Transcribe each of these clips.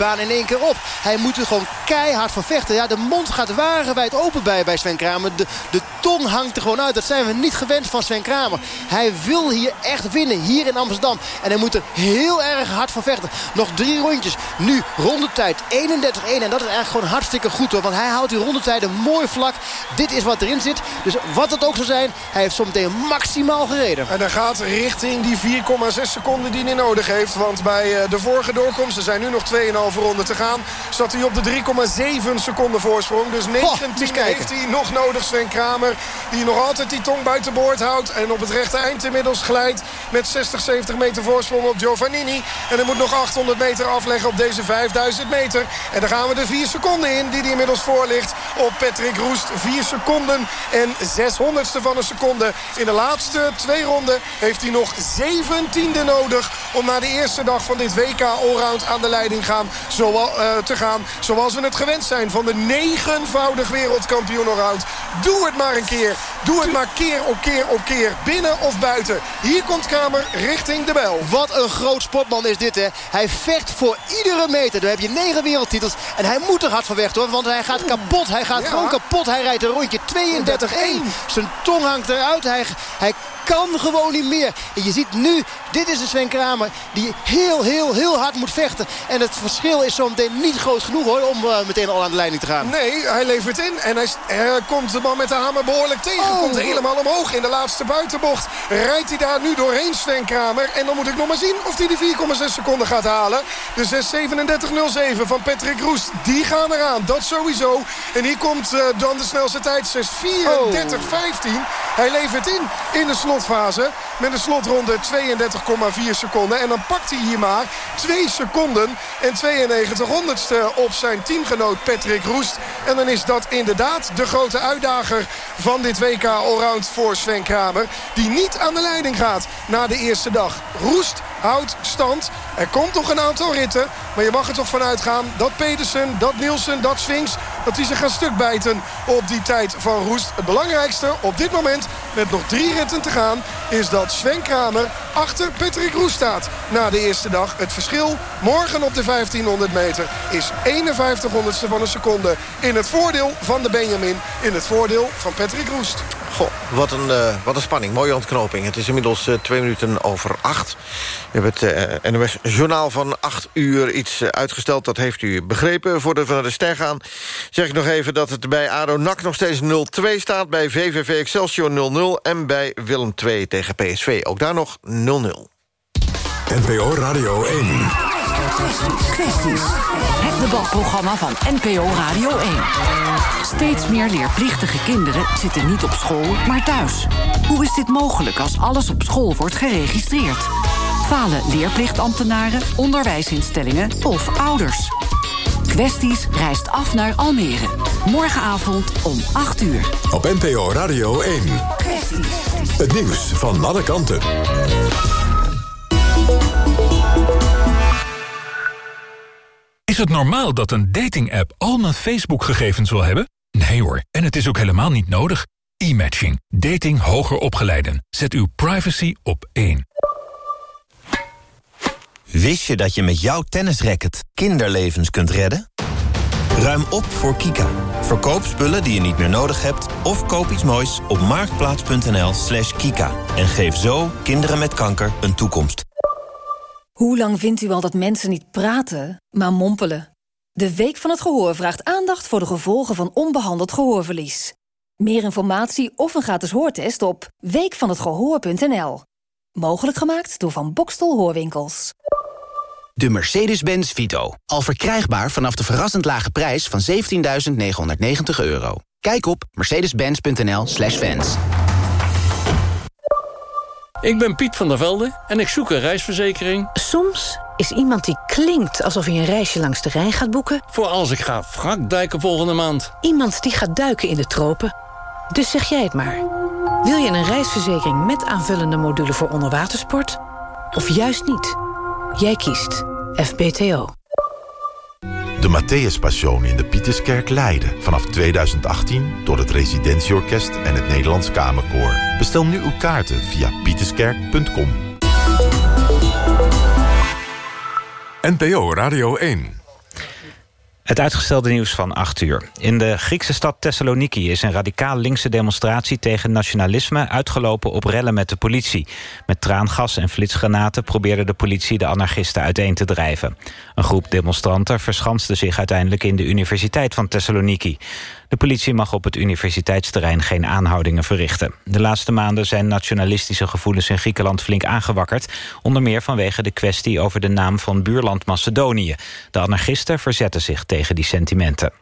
baan in één keer op. Hij moet er gewoon keihard voor vechten. Ja, de mond gaat wagenwijd open bij, bij Sven Kramer. De, de tong hangt er gewoon uit. Dat zijn we niet gewend van Sven Kramer. Hij wil hier echt winnen, hier in Amsterdam. En hij moet er heel erg hard voor vechten. Nog drie rondjes. Nu rondetijd 31-1. En dat is eigenlijk gewoon hartstikke goed hoor. Want hij houdt die rondetijden mooi vlak. Dit is wat erin zit. Dus wat het ook zou zijn, hij heeft zometeen maximaal gereden. En hij gaat richting die 4,6 seconden die hij nodig heeft. Want bij eh, de vorige doorkomst, er zijn nu nog 2,5 ronde te gaan... zat hij op de 3,7 seconden voorsprong. Dus 19 heeft hij nog nodig, Sven Kramer. Die nog altijd die tong buiten boord houdt. En op het rechte eind inmiddels glijdt met 60, 70 meter voorsprong op Giovannini. En hij moet nog 800 meter afleggen op deze 5000 meter. En dan gaan we de 4 seconden in die hij inmiddels voor ligt op Patrick Roest. 4 seconden en 600ste van een seconde. In de laatste twee ronden heeft hij nog 17e nodig... om naar de eerste dag van dit WK Allround aan de leiding gaan zoal, uh, te gaan. Zoals we het gewend zijn van de negenvoudig wereldkampioen allround. Doe het maar een keer. Doe het maar keer op keer op keer. Binnen of buiten. Hier komt Kramer richting de bel. Wat een groot sportman is dit, hè. Hij vecht voor iedere meter. Dan heb je negen wereldtitels. En hij moet er hard van weg, hoor. Want hij gaat kapot. Hij gaat gewoon kapot. Hij rijdt een rondje 32-1. Zijn tong hangt eruit. Hij, hij kan gewoon niet meer. En je ziet nu, dit is een Sven Kramer die heel, heel, heel hard moet vechten. En het verschil is zo meteen niet groot genoeg hoor, om uh, meteen al aan de leiding te gaan. Nee, hij levert in. En hij, komt de man met de hamer behoorlijk tegen. Oh. Komt helemaal omhoog in de laatste buitenbocht. Rijdt hij daar nu doorheen, Sven Kramer. En dan moet ik nog maar zien of hij die 4,6 seconden gaat halen. De 6.37.07 van Patrick Roest. Die gaan eraan, dat sowieso. En hier komt uh, dan de snelste tijd, 6.34.15. Hij levert in in de Met een slotronde 32,4 seconden. En dan pakt hij hier maar 2 seconden en 92 honderdste op zijn teamgenoot Patrick Roest. En dan is dat inderdaad de grote uitdager van dit WK Allround voor Sven Kramer. Die niet aan de leiding gaat na de eerste dag. Roest houdt stand. Er komt nog een aantal ritten. Maar je mag er toch vanuit gaan dat Pedersen, dat Nielsen, dat Sphinx... dat die zich gaan stuk bijten op die tijd van Roest. Het belangrijkste op dit moment, met nog drie ritten te gaan... is dat Sven Kramer achter Patrick Roest staat na de eerste dag. Het verschil morgen op de 1500 meter is 51 honderdste van een seconde... in het voordeel van de Benjamin, in het voordeel van Patrick Roest. Goh, wat een, uh, wat een spanning. Mooie ontknoping. Het is inmiddels uh, twee minuten over acht. We hebben het uh, NOS-journaal van acht uur iets uitgesteld. Dat heeft u begrepen. Voordat we naar de ster gaan, zeg ik nog even... dat het bij ADO NAC nog steeds 0-2 staat... bij VVV Excelsior 0-0 en bij Willem 2 tegen PSV. Ook daar nog 0-0. NPO Radio 1. Kwesties. Het debatprogramma van NPO Radio 1. Steeds meer leerplichtige kinderen zitten niet op school, maar thuis. Hoe is dit mogelijk als alles op school wordt geregistreerd? Falen leerplichtambtenaren, onderwijsinstellingen of ouders? Kwesties reist af naar Almere. Morgenavond om 8 uur. Op NPO Radio 1. Kwesties. Het nieuws van alle kanten. Is het normaal dat een dating-app al mijn Facebook-gegevens wil hebben? Nee hoor, en het is ook helemaal niet nodig. E-matching. Dating hoger opgeleiden. Zet uw privacy op één. Wist je dat je met jouw tennisracket kinderlevens kunt redden? Ruim op voor Kika. Verkoop spullen die je niet meer nodig hebt... of koop iets moois op marktplaats.nl slash kika. En geef zo kinderen met kanker een toekomst. Hoe lang vindt u al dat mensen niet praten, maar mompelen? De Week van het Gehoor vraagt aandacht voor de gevolgen van onbehandeld gehoorverlies. Meer informatie of een gratis hoortest op weekvanhetgehoor.nl. Mogelijk gemaakt door Van Bokstel Hoorwinkels. De Mercedes-Benz Vito. Al verkrijgbaar vanaf de verrassend lage prijs van 17.990 euro. Kijk op mercedes-benz.nl slash fans. Ik ben Piet van der Velde en ik zoek een reisverzekering. Soms is iemand die klinkt alsof hij een reisje langs de Rijn gaat boeken. Voor als ik ga wrakduiken volgende maand. Iemand die gaat duiken in de tropen. Dus zeg jij het maar. Wil je een reisverzekering met aanvullende module voor onderwatersport? Of juist niet? Jij kiest FBTO. De Matthäus Passion in de Pieterskerk Leiden. Vanaf 2018 door het Residentieorkest en het Nederlands Kamerkoor. Bestel nu uw kaarten via pieterskerk.com. NPO Radio 1. Het uitgestelde nieuws van 8 uur. In de Griekse stad Thessaloniki is een radicaal linkse demonstratie tegen nationalisme uitgelopen op rellen met de politie. Met traangas en flitsgranaten probeerde de politie de anarchisten uiteen te drijven. Een groep demonstranten verschanste zich uiteindelijk in de Universiteit van Thessaloniki. De politie mag op het universiteitsterrein geen aanhoudingen verrichten. De laatste maanden zijn nationalistische gevoelens in Griekenland flink aangewakkerd. Onder meer vanwege de kwestie over de naam van buurland Macedonië. De anarchisten verzetten zich tegen die sentimenten.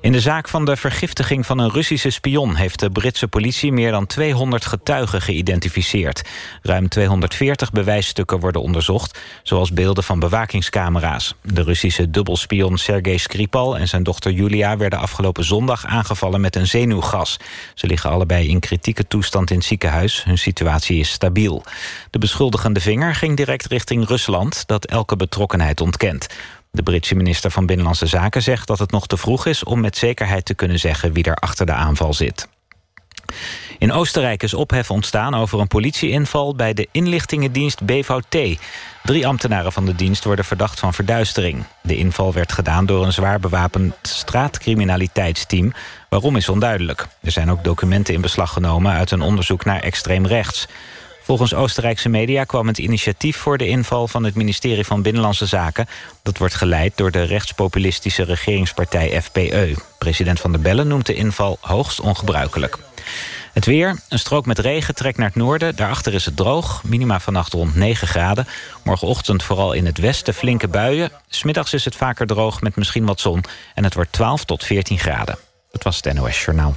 In de zaak van de vergiftiging van een Russische spion... heeft de Britse politie meer dan 200 getuigen geïdentificeerd. Ruim 240 bewijsstukken worden onderzocht... zoals beelden van bewakingscamera's. De Russische dubbelspion Sergei Skripal en zijn dochter Julia... werden afgelopen zondag aangevallen met een zenuwgas. Ze liggen allebei in kritieke toestand in het ziekenhuis. Hun situatie is stabiel. De beschuldigende vinger ging direct richting Rusland... dat elke betrokkenheid ontkent. De Britse minister van Binnenlandse Zaken zegt dat het nog te vroeg is... om met zekerheid te kunnen zeggen wie er achter de aanval zit. In Oostenrijk is ophef ontstaan over een politieinval... bij de inlichtingendienst BVT. Drie ambtenaren van de dienst worden verdacht van verduistering. De inval werd gedaan door een zwaar bewapend straatcriminaliteitsteam. Waarom is onduidelijk. Er zijn ook documenten in beslag genomen... uit een onderzoek naar extreem rechts. Volgens Oostenrijkse media kwam het initiatief voor de inval van het ministerie van Binnenlandse Zaken. Dat wordt geleid door de rechtspopulistische regeringspartij FPE. President Van der Bellen noemt de inval hoogst ongebruikelijk. Het weer, een strook met regen trekt naar het noorden. Daarachter is het droog, minima vannacht rond 9 graden. Morgenochtend vooral in het westen flinke buien. Smiddags is het vaker droog met misschien wat zon. En het wordt 12 tot 14 graden. Dat was het NOS Journaal.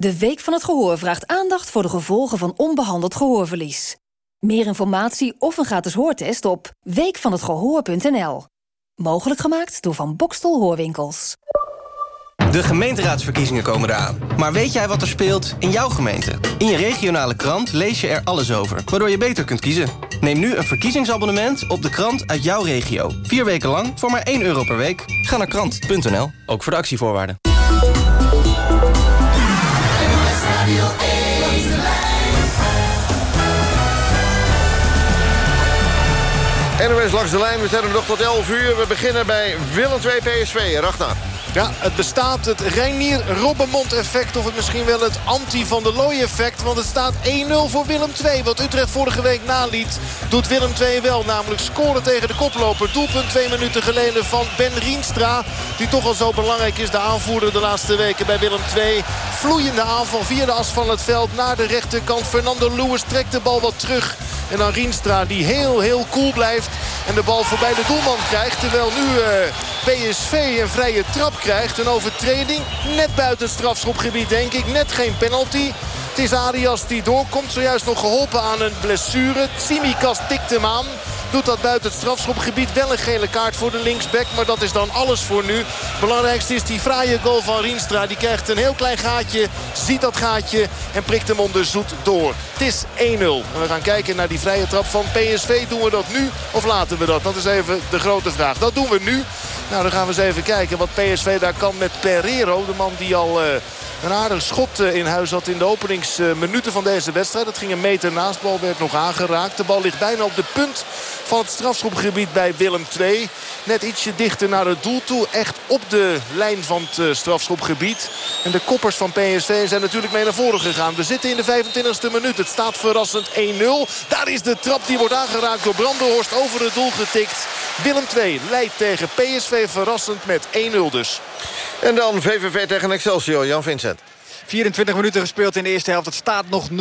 De Week van het Gehoor vraagt aandacht voor de gevolgen van onbehandeld gehoorverlies. Meer informatie of een gratis hoortest op weekvanhetgehoor.nl. Mogelijk gemaakt door Van Bokstel Hoorwinkels. De gemeenteraadsverkiezingen komen eraan. Maar weet jij wat er speelt in jouw gemeente? In je regionale krant lees je er alles over, waardoor je beter kunt kiezen. Neem nu een verkiezingsabonnement op de krant uit jouw regio. Vier weken lang voor maar 1 euro per week. Ga naar krant.nl, ook voor de actievoorwaarden. NOS langs de lijn, we zijn er nog tot 11 uur. We beginnen bij Willem 2 PSV. Ragnar. Ja, het bestaat, het Reinier Robbenmond effect of het misschien wel het anti van der Looy effect. Want het staat 1-0 voor Willem II. Wat Utrecht vorige week naliet, doet Willem II wel. Namelijk scoren tegen de koploper. Doelpunt twee minuten geleden van Ben Rienstra. Die toch al zo belangrijk is, de aanvoerder de laatste weken bij Willem II. Vloeiende aanval via de as van het veld naar de rechterkant. Fernando Lewis trekt de bal wat terug. En dan Rienstra die heel, heel cool blijft. En de bal voorbij de doelman krijgt. Terwijl nu uh, PSV een vrije trap krijgt. Een overtreding net buiten het strafschopgebied denk ik. Net geen penalty. Het is Arias die doorkomt. Zojuist nog geholpen aan een blessure. Tsimikas tikt hem aan. Doet dat buiten het strafschopgebied. Wel een gele kaart voor de linksback. Maar dat is dan alles voor nu. Belangrijkste is die fraaie goal van Rienstra. Die krijgt een heel klein gaatje. Ziet dat gaatje. En prikt hem onder zoet door. Het is 1-0. En we gaan kijken naar die vrije trap van PSV. Doen we dat nu of laten we dat? Dat is even de grote vraag. Dat doen we nu. Nou, dan gaan we eens even kijken wat PSV daar kan met Pereiro. De man die al... Een aardig schot in huis had in de openingsminuten van deze wedstrijd. Dat ging een meter naast. bal werd nog aangeraakt. De bal ligt bijna op de punt van het strafschopgebied bij Willem II. Net ietsje dichter naar het doel toe. Echt op de lijn van het strafschopgebied. En de koppers van PSV zijn natuurlijk mee naar voren gegaan. We zitten in de 25e minuut. Het staat verrassend 1-0. Daar is de trap die wordt aangeraakt door Brandenhorst over het doel getikt. Willem II leidt tegen PSV verrassend met 1-0 dus. En dan VVV tegen Excelsior, Jan Vincent. 24 minuten gespeeld in de eerste helft. Het staat nog 0-0.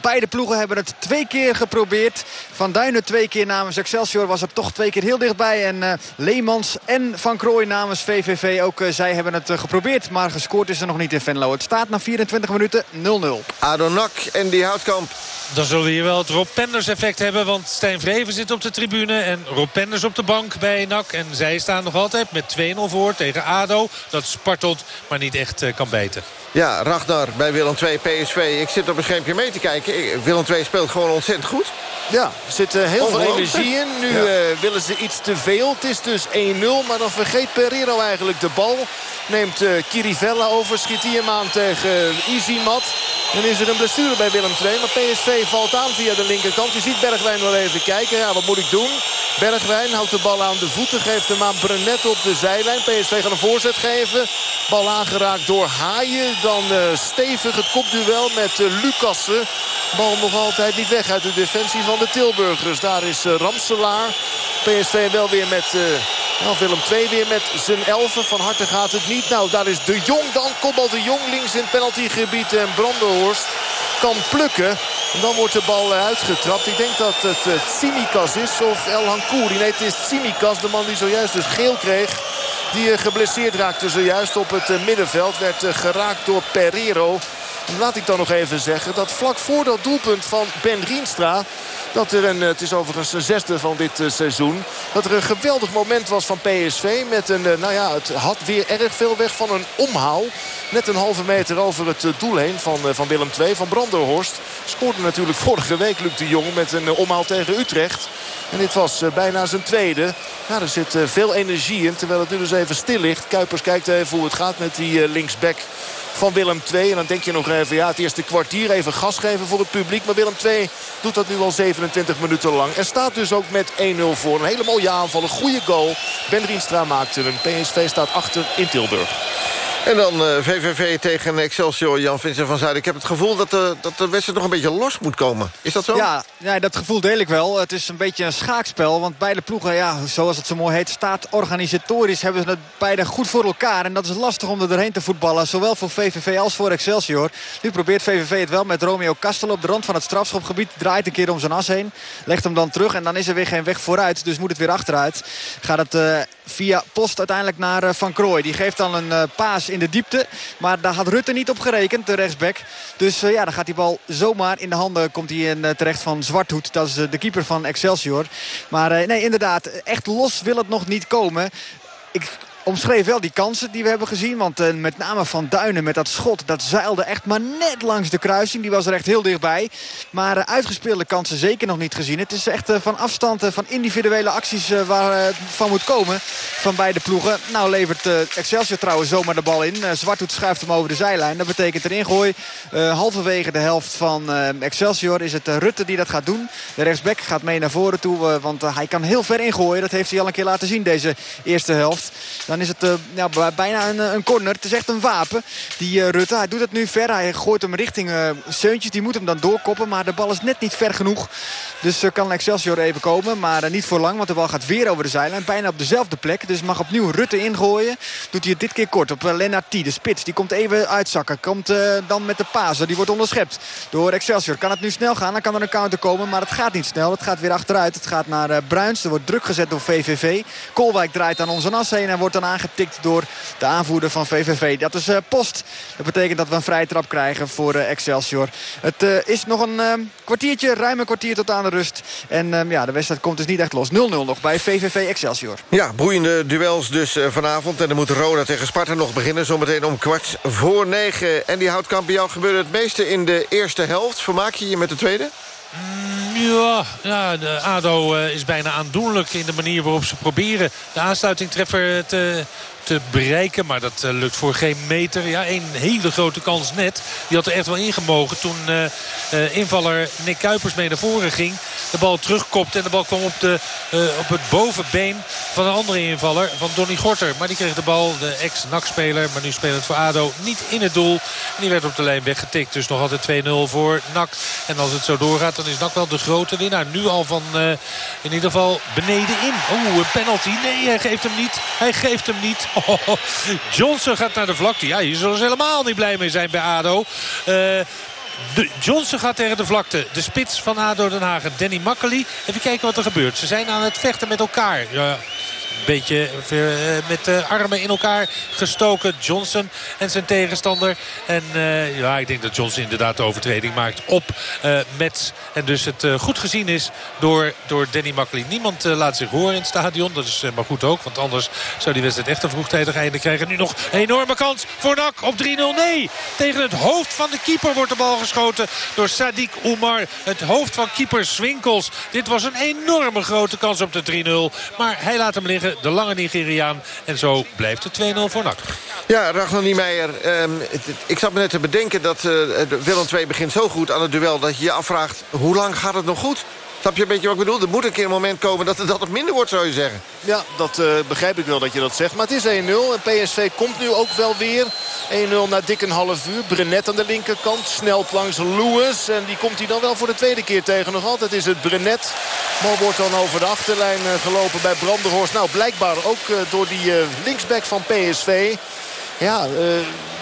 Beide ploegen hebben het twee keer geprobeerd. Van Duinen twee keer namens Excelsior was er toch twee keer heel dichtbij. En uh, Leemans en Van Krooij namens VVV ook. Uh, zij hebben het uh, geprobeerd, maar gescoord is er nog niet in Venlo. Het staat na 24 minuten 0-0. Adonak en die Houtkamp. Dan zullen we hier wel het Rob Penders effect hebben. Want Stijn Vreven zit op de tribune. En Rob Penders op de bank bij NAC. En zij staan nog altijd met 2-0 voor tegen ADO. Dat spartelt, maar niet echt kan bijten. Ja, Ragnar bij Willem II PSV. Ik zit op een schermpje mee te kijken. Willem II speelt gewoon ontzettend goed. Ja, er zit uh, heel veel energie in. Nu ja. uh, willen ze iets te veel. Het is dus 1-0. Maar dan vergeet Pereiro eigenlijk de bal. Neemt uh, Kirivella over. Schiet hij hem aan tegen Izimat. Dan is er een blessure bij Willem II. Maar PSV valt aan via de linkerkant. Je ziet Bergwijn wel even kijken. Ja, wat moet ik doen? Bergwijn houdt de bal aan de voeten. Geeft hem aan Brenet op de zijlijn. PSV gaat een voorzet geven. Bal aangeraakt door Haaien. Dan uh, stevig het kopduel met uh, Lucassen. Bal nog altijd niet weg uit de defensie van de Tilburgers. Daar is uh, Ramselaar. PSV wel weer met... Nou, Willem II weer met zijn elfen. Van harte gaat het niet. Nou, daar is De Jong dan. Kopbal De Jong links in het penaltygebied. En Brandenhorst kan plukken. En dan wordt de bal uitgetrapt. Ik denk dat het Tsimikas is of El Hankouri. Nee, het is Tsimikas, de man die zojuist dus geel kreeg. Die uh, geblesseerd raakte zojuist op het uh, middenveld. Werd geraakt door Pereiro. Laat ik dan nog even zeggen dat vlak voor dat doelpunt van Ben Rienstra... Dat er een, het is overigens de zesde van dit uh, seizoen. Dat er een geweldig moment was van PSV. Met een, uh, nou ja, het had weer erg veel weg van een omhaal. Net een halve meter over het uh, doel heen van, van Willem II. Van Branderhorst. Scoorde natuurlijk vorige week Luc de Jong met een omhaal tegen Utrecht. En dit was bijna zijn tweede. Ja, er zit veel energie in. Terwijl het nu dus even stil ligt. Kuipers kijkt even hoe het gaat met die linksback van Willem II. En dan denk je nog even, ja, het eerste kwartier even gas geven voor het publiek. Maar Willem II doet dat nu al 27 minuten lang. En staat dus ook met 1-0 voor. Een hele mooie aanval, een goede goal. Ben Rienstra maakte een. PSV staat achter in Tilburg. En dan VVV tegen Excelsior, Jan Vincent van Zuiden. Ik heb het gevoel dat de, dat de wedstrijd nog een beetje los moet komen. Is dat zo? Ja, ja, dat gevoel deel ik wel. Het is een beetje een schaakspel. Want beide ploegen, ja, zoals het zo mooi heet... staat organisatorisch, hebben ze het beide goed voor elkaar. En dat is lastig om er doorheen te voetballen. Zowel voor VVV als voor Excelsior. Nu probeert VVV het wel met Romeo Kastel op de rand van het strafschopgebied. Draait een keer om zijn as heen. Legt hem dan terug en dan is er weer geen weg vooruit. Dus moet het weer achteruit. Gaat het uh, via post uiteindelijk naar uh, Van Krooij. Die geeft dan een uh, paas in de diepte. Maar daar had Rutte niet op gerekend, de rechtsback. Dus uh, ja, dan gaat die bal zomaar in de handen. Komt hij in, terecht van Zwarthoed. Dat is de keeper van Excelsior. Maar nee, inderdaad, echt los wil het nog niet komen. Ik omschreef wel die kansen die we hebben gezien. Want uh, met name Van Duinen met dat schot, dat zeilde echt maar net langs de kruising. Die was er echt heel dichtbij. Maar uh, uitgespeelde kansen zeker nog niet gezien. Het is echt uh, van afstand, van individuele acties waar het van moet komen. Van beide ploegen. Nou levert Excelsior trouwens zomaar de bal in. Zwarthoed schuift hem over de zijlijn. Dat betekent een ingooi. halverwege de helft van Excelsior is het Rutte die dat gaat doen. De rechtsback gaat mee naar voren toe. want hij kan heel ver ingooien. Dat heeft hij al een keer laten zien deze eerste helft. Dan is het ja, bijna een, een, corner. Het is echt een wapen. Die uh, Rutte, hij doet het nu ver. Hij gooit hem richting uh, Seuntjes. Die moet hem dan doorkoppen. Maar de bal is net niet ver genoeg. Dus kan Excelsior even komen. Maar niet voor lang. Want de bal gaat weer over de zijlijn. Bijna op dezelfde plek. Dus mag opnieuw Rutte ingooien. Doet hij het dit keer kort op Lennart. De spits. Die komt even uitzakken. Komt dan met de paser. Die wordt onderschept door Excelsior. Kan het nu snel gaan? Dan kan er een counter komen. Maar het gaat niet snel. Het gaat weer achteruit. Het gaat naar Bruins. Er wordt druk gezet door VVV. Kolwijk draait aan onze as heen. En wordt dan aangetikt door de aanvoerder van VVV. Dat is uh, Post. Dat betekent dat we een vrije trap krijgen voor uh, Excelsior. Het uh, is nog een kwartiertje, ruim een kwartier tot aan de rust. En ja, de wedstrijd komt dus niet echt los. 0-0 nog bij VVV Excelsior. Ja, boeiende duels dus vanavond. En dan moet Roda tegen Sparta nog beginnen. Zometeen om kwart voor negen. En die houdt gebeurde het meeste in de eerste helft. Vermaak je je met de tweede? Ja, ja de ADO uh, is bijna aandoenlijk in de manier waarop ze proberen de aansluiting treffer te, te bereiken. Maar dat lukt voor geen meter. Ja, een hele grote kans net. Die had er echt wel ingemogen toen invaller Nick Kuipers mee naar voren ging. De bal terugkopte en de bal kwam op, de, op het bovenbeen van een andere invaller. Van Donny Gorter. Maar die kreeg de bal, de ex-NAC-speler. Maar nu spelend voor ADO, niet in het doel. En die werd op de lijn weggetikt. Dus nog altijd 2-0 voor NAC. En als het zo doorgaat, dan is NAC wel de grote winnaar. Nu al van uh, in ieder geval beneden in. Oeh, een penalty. Nee, hij geeft hem niet. Hij geeft hem niet. Oh, Johnson gaat naar de vlakte. Ja, hier zullen ze helemaal niet blij mee zijn bij ADO. De Johnson gaat tegen de vlakte. De spits van ADO Den Haag. Danny Makkely. Even kijken wat er gebeurt. Ze zijn aan het vechten met elkaar. Ja, beetje eh, met de armen in elkaar gestoken. Johnson en zijn tegenstander. En uh, ja, ik denk dat Johnson inderdaad de overtreding maakt op uh, Mets. En dus het goed gezien is door, door Danny Makkely. Niemand laat zich horen in het stadion. Dat is maar goed ook. Want anders zou die wedstrijd echt een vroegtijdig einde krijgen. Nu nog een enorme kans voor NAC op 3-0. Nee, tegen het hoofd van de keeper wordt de bal geschoten door Sadiq Oumar. Het hoofd van keeper Swinkels. Dit was een enorme grote kans op de 3-0. Maar hij laat hem liggen de lange Nigeriaan. En zo blijft het 2-0 voor NAC. Ja, Ragnar Niemeyer. Um, ik zat me net te bedenken dat uh, Willem II begint zo goed aan het duel... dat je je afvraagt, hoe lang gaat het nog goed? Snap je een beetje wat ik bedoel? Er moet een keer een moment komen dat het, dat minder wordt, zou je zeggen. Ja, dat uh, begrijp ik wel dat je dat zegt. Maar het is 1-0 en PSV komt nu ook wel weer. 1-0 na dik een half uur. Brenet aan de linkerkant. Snelt langs Lewis. En die komt hij dan wel voor de tweede keer tegen. Nog altijd is het Brenet. Bal wordt dan over de achterlijn uh, gelopen bij Branderhorst. Nou, blijkbaar ook uh, door die linksback van PSV. Ja,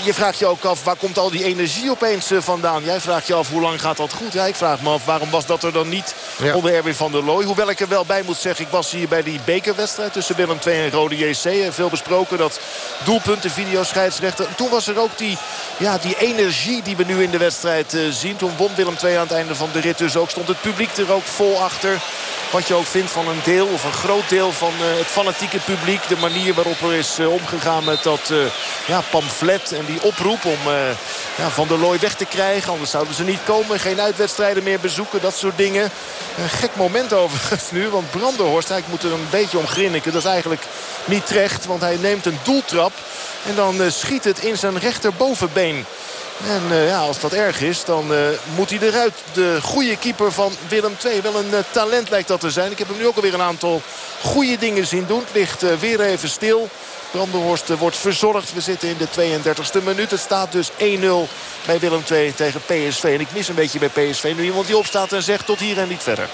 je vraagt je ook af, waar komt al die energie opeens uh, vandaan? Jij vraagt je af, hoe lang gaat dat goed? Ja, ik vraag me af, waarom was dat er dan niet ja. onder Erwin van der Looy? Hoewel ik er wel bij moet zeggen, ik was hier bij die bekerwedstrijd... tussen Willem II en Rode JC. Veel besproken, dat doelpunt, de videoscheidsrechter. Toen was er ook die, ja, die energie die we nu in de wedstrijd uh, zien. Toen won Willem II aan het einde van de rit dus ook. Stond het publiek er ook vol achter. Wat je ook vindt van een deel of een groot deel van het fanatieke publiek. De manier waarop er is omgegaan met dat ja, pamflet en die oproep om uh, ja, Van der Looy weg te krijgen. Anders zouden ze niet komen. Geen uitwedstrijden meer bezoeken. Dat soort dingen. Een gek moment overigens nu. Want Brandenhorst, ik moet er een beetje om grinniken. Dat is eigenlijk niet terecht. Want hij neemt een doeltrap. En dan uh, schiet het in zijn rechterbovenbeen. En uh, ja, als dat erg is, dan moet hij eruit. De goede keeper van Willem II. Wel een talent lijkt dat te zijn. Ik heb hem nu ook alweer een aantal goede dingen zien doen. Het ligt weer even stil. Brandenhorst wordt verzorgd. We zitten in de 32e minuut. Het staat dus 1-0 bij Willem II tegen PSV. En ik mis een beetje bij PSV. Nu iemand die opstaat en zegt tot hier en niet verder.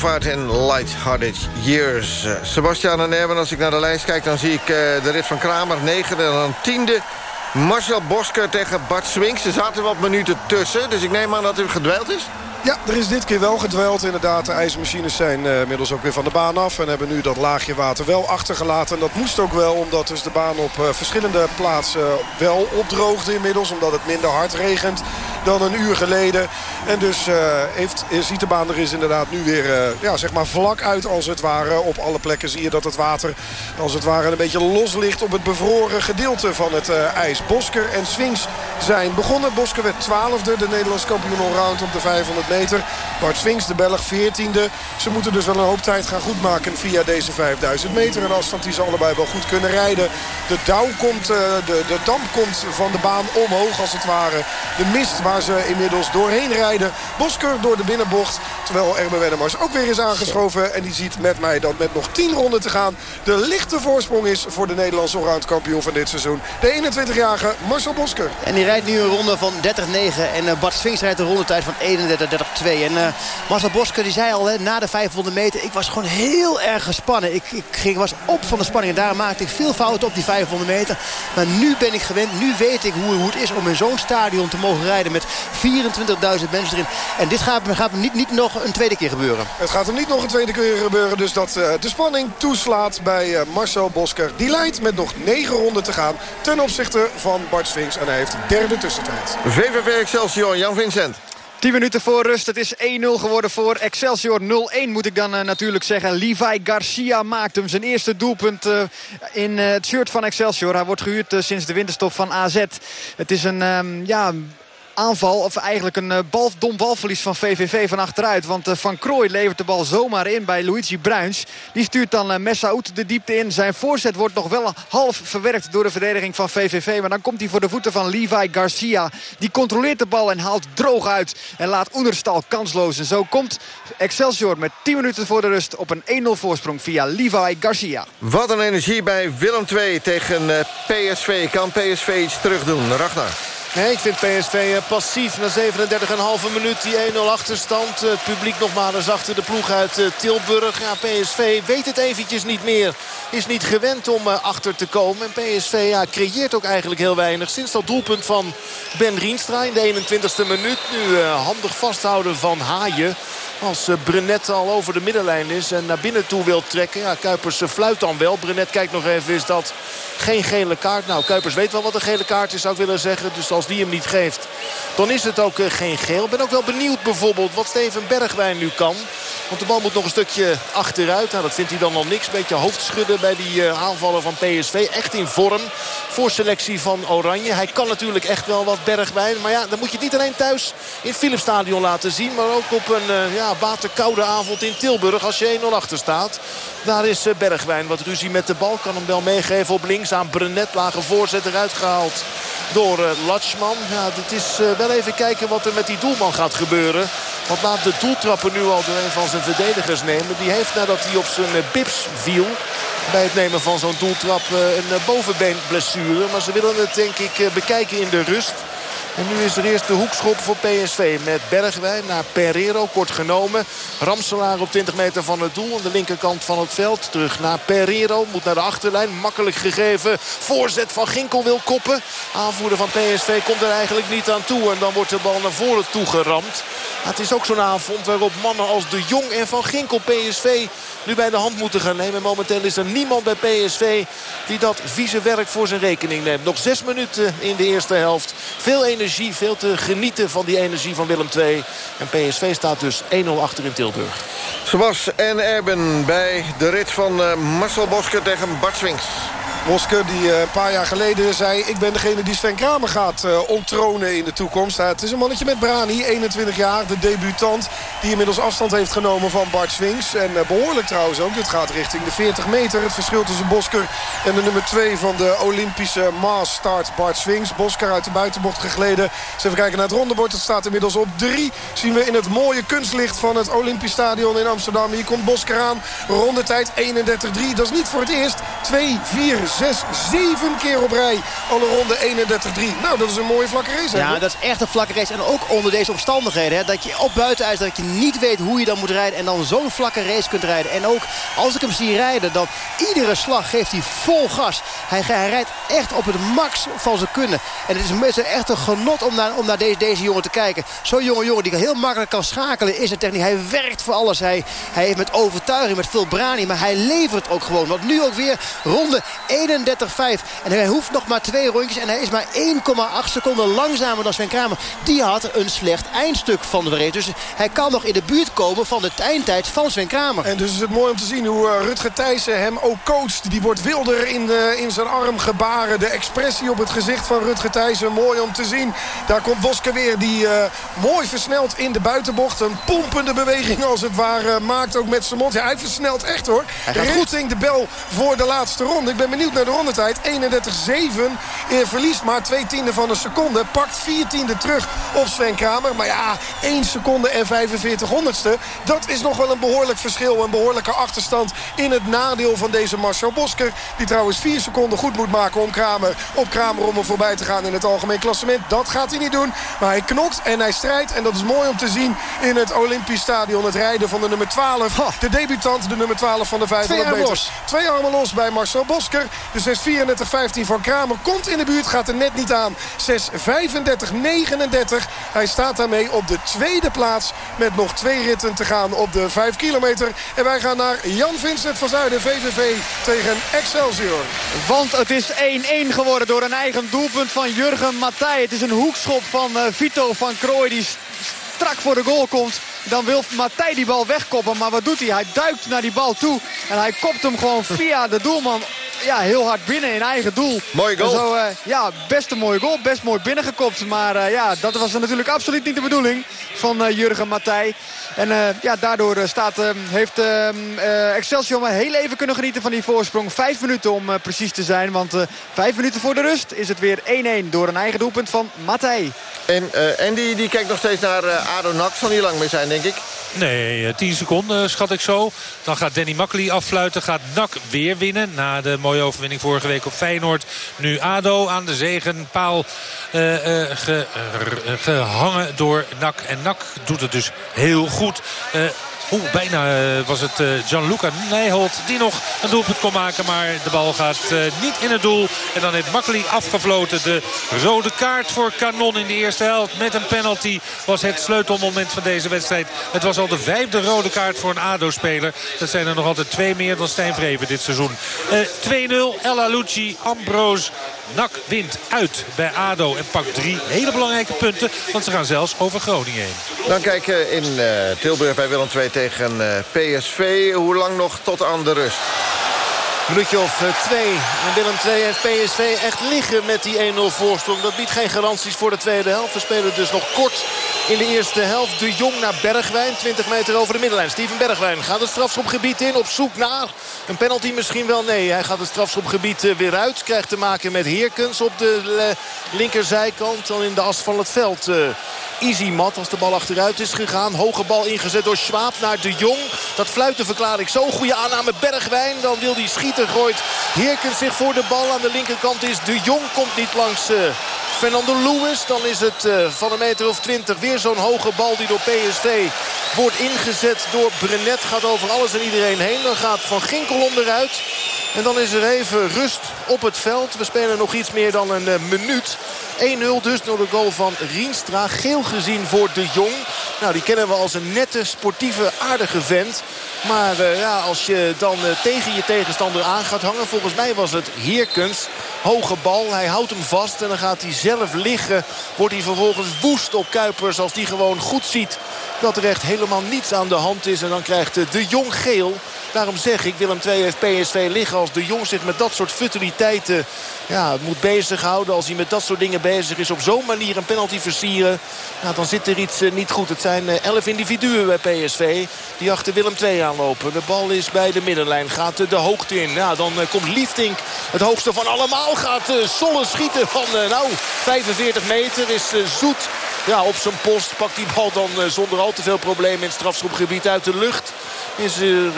Govaert en Lighthearted Years. Uh, Sebastian en Erben, als ik naar de lijst kijk... dan zie ik uh, de rit van Kramer, negende en dan tiende. Marcel Bosker tegen Bart Swings. Er zaten wat minuten tussen, dus ik neem aan dat u gedwijld is. Ja, er is dit keer wel gedweld. Inderdaad, de ijzermachines zijn uh, inmiddels ook weer van de baan af. En hebben nu dat laagje water wel achtergelaten. En dat moest ook wel, omdat dus de baan op verschillende plaatsen wel opdroogde inmiddels. Omdat het minder hard regent dan een uur geleden. En dus uh, heeft, ziet de baan er is inderdaad nu weer ja, zeg maar vlak uit als het ware. Op alle plekken zie je dat het water als het ware een beetje los ligt op het bevroren gedeelte van het ijs. Bosker en Swings zijn begonnen. Bosker werd twaalfde, de Nederlandse kampioen allround op de 500 meter. Bart Swings, de Belg, 14e. Ze moeten dus wel een hoop tijd gaan goedmaken via deze 5000 meter. Een afstand die ze allebei wel goed kunnen rijden. De dauw komt, de, de damp komt van de baan omhoog als het ware. De mist waar ze inmiddels doorheen rijden. Bosker door de binnenbocht. Terwijl Erben Wennemars ook weer is aangeschoven. En die ziet met mij dat met nog 10 ronden te gaan... de lichte voorsprong is voor de Nederlandse allround kampioen van dit seizoen. De 21-jarige Marcel Bosker. En die rijdt nu een ronde van 30-9. En Bart Swings rijdt een rondetijd van 31 2. En uh, Marcel Bosker die zei al hè, na de 500 meter... ik was gewoon heel erg gespannen. Ik, ik ging, was op van de spanning. En daar maakte ik veel fouten op die 500 meter. Maar nu ben ik gewend. Nu weet ik hoe, hoe het is om in zo'n stadion te mogen rijden... met 24.000 mensen erin. En dit gaat, gaat niet, niet nog een tweede keer gebeuren. Het gaat hem niet nog een tweede keer gebeuren. Dus dat uh, de spanning toeslaat bij uh, Marcel Bosker. Die leidt met nog 9 ronden te gaan... ten opzichte van Bart Swings. En hij heeft de derde tussentijd. VVV Excelsior, Jan Vincent. 10 minuten voor rust. Het is 1-0 geworden voor Excelsior. 0-1 moet ik dan uh, natuurlijk zeggen. Levi Garcia maakt hem zijn eerste doelpunt uh, in uh, het shirt van Excelsior. Hij wordt gehuurd sinds de winterstop van AZ. Het is een... Um, ja, aanval. Of eigenlijk een uh, bal, dom balverlies van VVV van achteruit. Want uh, Van Krooi levert de bal zomaar in bij Luigi Bruins. Die stuurt dan uh, Messaoud de diepte in. Zijn voorzet wordt nog wel half verwerkt door de verdediging van VVV. Maar dan komt hij voor de voeten van Levi Garcia. Die controleert de bal en haalt droog uit. En laat Oenerstal kansloos. En zo komt Excelsior met 10 minuten voor de rust op een 1-0 voorsprong via Levi Garcia. Wat een energie bij Willem II tegen PSV. Kan PSV iets terugdoen? Ragnar. Nee, ik vind PSV passief na 37,5 minuut. Die 1-0 achterstand. Het publiek nog maar eens achter de ploeg uit Tilburg. Ja, PSV weet het eventjes niet meer. Is niet gewend om achter te komen. En PSV ja, creëert ook eigenlijk heel weinig. Sinds dat doelpunt van Ben Rienstra in de 21ste minuut. Nu handig vasthouden van Haaien. Als uh, Brenet al over de middenlijn is en naar binnen toe wil trekken. Ja, Kuipers uh, fluit dan wel. Brenet kijkt nog even, is dat geen gele kaart? Nou, Kuipers weet wel wat een gele kaart is, zou ik willen zeggen. Dus als die hem niet geeft, dan is het ook uh, geen geel. Ik ben ook wel benieuwd bijvoorbeeld wat Steven Bergwijn nu kan. Want de bal moet nog een stukje achteruit. Nou, dat vindt hij dan al niks. Beetje hoofdschudden bij die aanvallen van PSV. Echt in vorm voor selectie van Oranje. Hij kan natuurlijk echt wel wat Bergwijn. Maar ja, dan moet je het niet alleen thuis in het Philipsstadion laten zien. Maar ook op een uh, ja, waterkoude avond in Tilburg als je 1-0 achter staat. Daar is uh, Bergwijn wat ruzie met de bal. Kan hem wel meegeven op links aan Brenet. Lage voorzet eruit gehaald door uh, Latschman. Ja, het is uh, wel even kijken wat er met die doelman gaat gebeuren. Want laat de doeltrappen nu al door een van zijn verdedigers nemen. Die heeft nadat hij op zijn bips viel bij het nemen van zo'n doeltrap een bovenbeenblessure. Maar ze willen het denk ik bekijken in de rust. En nu is er eerst de hoekschop voor PSV met Bergwijn naar Pereiro. Kort genomen. Ramselaar op 20 meter van het doel. Aan de linkerkant van het veld. Terug naar Pereiro. Moet naar de achterlijn. Makkelijk gegeven. Voorzet van Ginkel wil koppen. Aanvoerder van PSV komt er eigenlijk niet aan toe. En dan wordt de bal naar voren toe geramd. Het is ook zo'n avond waarop mannen als De Jong en Van Ginkel PSV nu bij de hand moeten gaan nemen. Momenteel is er niemand bij PSV die dat vieze werk voor zijn rekening neemt. Nog zes minuten in de eerste helft. Veel energie, veel te genieten van die energie van Willem II. En PSV staat dus 1-0 achter in Tilburg. Sebas en Erben bij de rit van uh, Marcel Bosker tegen Bart Swings. Bosker die uh, een paar jaar geleden zei... ik ben degene die Sven Kramer gaat uh, onttronen in de toekomst. Het is een mannetje met Brani, 21 jaar, de debutant... die inmiddels afstand heeft genomen van Bart Swings. En behoorlijk trouwens ook. Dit gaat richting de 40 meter. Het verschil tussen Bosker en de nummer 2 van de Olympische Maas start Bart Swings. Bosker uit de buitenbocht gegleden. Even kijken naar het rondebord. Het staat inmiddels op 3. Zien we in het mooie kunstlicht van het Olympisch Stadion in Amsterdam. Hier komt Bosker aan. Rondetijd 31-3. Dat is niet voor het eerst. 2, 4, zes, zeven keer op rij. Alle ronde 31-3. Nou, dat is een mooie vlakke race. Ja, dat is echt een vlakke race. En ook onder deze omstandigheden. Hè, dat je op buitenijs, dat je niet weet hoe je dan moet rijden. En dan zo'n vlakke race kunt rijden. En ook als ik hem zie rijden, dan iedere slag geeft hij vol gas. Hij, rijdt echt op het max van zijn kunnen. En het is echt een genot om naar, om naar deze, deze jongen te kijken. Zo'n jonge jongen die heel makkelijk kan schakelen is een techniek. Hij werkt voor alles. Hij, hij heeft met overtuiging, met veel brani. Maar hij levert ook gewoon. Want nu ook weer ronde 31-5. En hij hoeft nog maar twee rondjes. En hij is maar 1,8 seconden langzamer dan Sven Kramer. Die had een slecht eindstuk van de race. Dus hij kan nog in de buurt komen van de eindtijd van Sven Kramer. En dus is het mooi om te zien hoe uh, Rutger Thijssen hem ook coacht. Die wordt wilder in, de, in zijn arm gebaren. De expressie op het gezicht van Rutger Thijssen. Mooi om te zien. Daar komt Boske weer die uh, mooi versnelt in de buitenbocht. Een pompende beweging als het ware maakt ook met zijn mond. Ja, hij versnelt echt hoor. Richting de bel voor de laatste ronde. Ik ben benieuwd naar de rondetijd. 31-7 verliest maar twee tienden van een seconde. Pakt vier tienden terug op Sven Kramer. Maar ja, 1 seconde en 45 honderdste. Dat is nog wel een behoorlijk verschil. Een behoorlijke achterstand in het nadeel van deze Marcel Bosker. Die trouwens 4 seconden goed moet maken om Kramer, op Kramer om er voorbij te gaan in het algemeen klassement. Dat gaat hij niet doen. Maar hij knokt en hij strijdt. En dat is mooi om te zien in het Olympisch Stadion. Het rijden van de nummer 12. De debutant, de nummer 12 van de 500 meter. Twee armen los bij Marcel Bosker. De 6.34.15 van Kramer komt in de buurt. Gaat er net niet aan. 6.35.39. Hij staat daarmee op de tweede plaats. Met nog twee ritten te gaan op de 5 kilometer. En wij gaan naar Jan Vincent van Zuiden. VVV tegen Excelsior. Want het is 1-1 geworden door een eigen doelpunt van Jurgen Matthij. Het is een hoekschop van uh, Vito van Krooi die strak voor de goal komt. Dan wil Matthij die bal wegkoppen. Maar wat doet hij? Hij duikt naar die bal toe. En hij kopt hem gewoon via de doelman ja, heel hard binnen in eigen doel. Mooie goal. Zo, uh, ja, best een mooie goal. Best mooi binnengekopt. Maar uh, ja, dat was natuurlijk absoluut niet de bedoeling van uh, Jurgen Matthij. En ja, daardoor staat, heeft Excelsior maar heel even kunnen genieten van die voorsprong. Vijf minuten om precies te zijn. Want vijf minuten voor de rust is het weer 1-1 door een eigen doelpunt van Matthij. En Andy die kijkt nog steeds naar ADO NAC. Zal niet lang meer zijn, denk ik. Nee, 10 seconden schat ik zo. Dan gaat Danny Makkely affluiten. Gaat NAC weer winnen na de mooie overwinning vorige week op Feyenoord. Nu ADO aan de zegenpaal ge, uh, gehangen door NAC. En NAC doet het dus heel goed. Oeh, bijna was het Gianluca Nijholt die nog een doelpunt kon maken. Maar de bal gaat niet in het doel. En dan heeft Makkely afgefloten. De rode kaart voor Canon in de eerste helft. Met een penalty was het sleutelmoment van deze wedstrijd. Het was al de vijfde rode kaart voor een ADO-speler. Dat zijn er nog altijd twee meer dan Stijn Vreven dit seizoen. 2-0, El Alucci, Ambroos. NAC wint uit bij ADO en pakt drie hele belangrijke punten. Want ze gaan zelfs over Groningen heen. Dan kijken in Tilburg bij Willem II tegen uh, PSV. Hoe lang nog tot aan de rust? Minuutje of twee. En Willem 2 en PSV echt liggen met die 1-0 voorsprong. Dat biedt geen garanties voor de tweede helft. We spelen dus nog kort in de eerste helft. De Jong naar Bergwijn. 20 meter over de middenlijn. Steven Bergwijn gaat het strafschopgebied in. Op zoek naar een penalty misschien wel. Nee, hij gaat het strafschopgebied weer uit. Krijgt te maken met Heerkens op de linkerzijkant. Dan in de as van het veld easy mat als de bal achteruit is gegaan. Hoge bal ingezet door Schwab naar De Jong. Dat fluiten verklaar ik zo. Goede aanname Bergwijn. Dan wil hij schieten. Gooit Heerkens zich voor de bal. Aan de linkerkant is De Jong. Komt niet langs uh, Fernando Lewis. Dan is het uh, van een meter of twintig weer zo'n hoge bal die door PSV wordt ingezet door Brenet. Gaat over alles en iedereen heen. Dan gaat Van Ginkel onderuit. En dan is er even rust op het veld. We spelen nog iets meer dan een uh, minuut. 1-0 dus door de goal van Rienstra. Geel gezien voor De Jong. Nou, die kennen we als een nette, sportieve, aardige vent. Maar uh, ja, als je dan uh, tegen je tegenstander aan gaat hangen... volgens mij was het Heerkens. Hoge bal, hij houdt hem vast en dan gaat hij zelf liggen. Wordt hij vervolgens woest op Kuipers als die gewoon goed ziet... dat er echt helemaal niets aan de hand is. En dan krijgt uh, De Jong geel. Daarom zeg ik, Willem II heeft PSV liggen als De Jong zich met dat soort futiliteiten ja, moet bezighouden. Als hij met dat soort dingen bezig is, op zo'n manier een penalty versieren. Nou, dan zit er iets uh, niet goed. Het zijn uh, elf individuen bij PSV die achter Willem II aanlopen. De bal is bij de middenlijn, gaat de hoogte in. Ja, dan komt Liefdink, het hoogste van allemaal, gaat Solle schieten van nou 45 meter. Is zoet ja, op zijn post. Pakt die bal dan zonder al te veel problemen in het strafschopgebied uit de lucht is er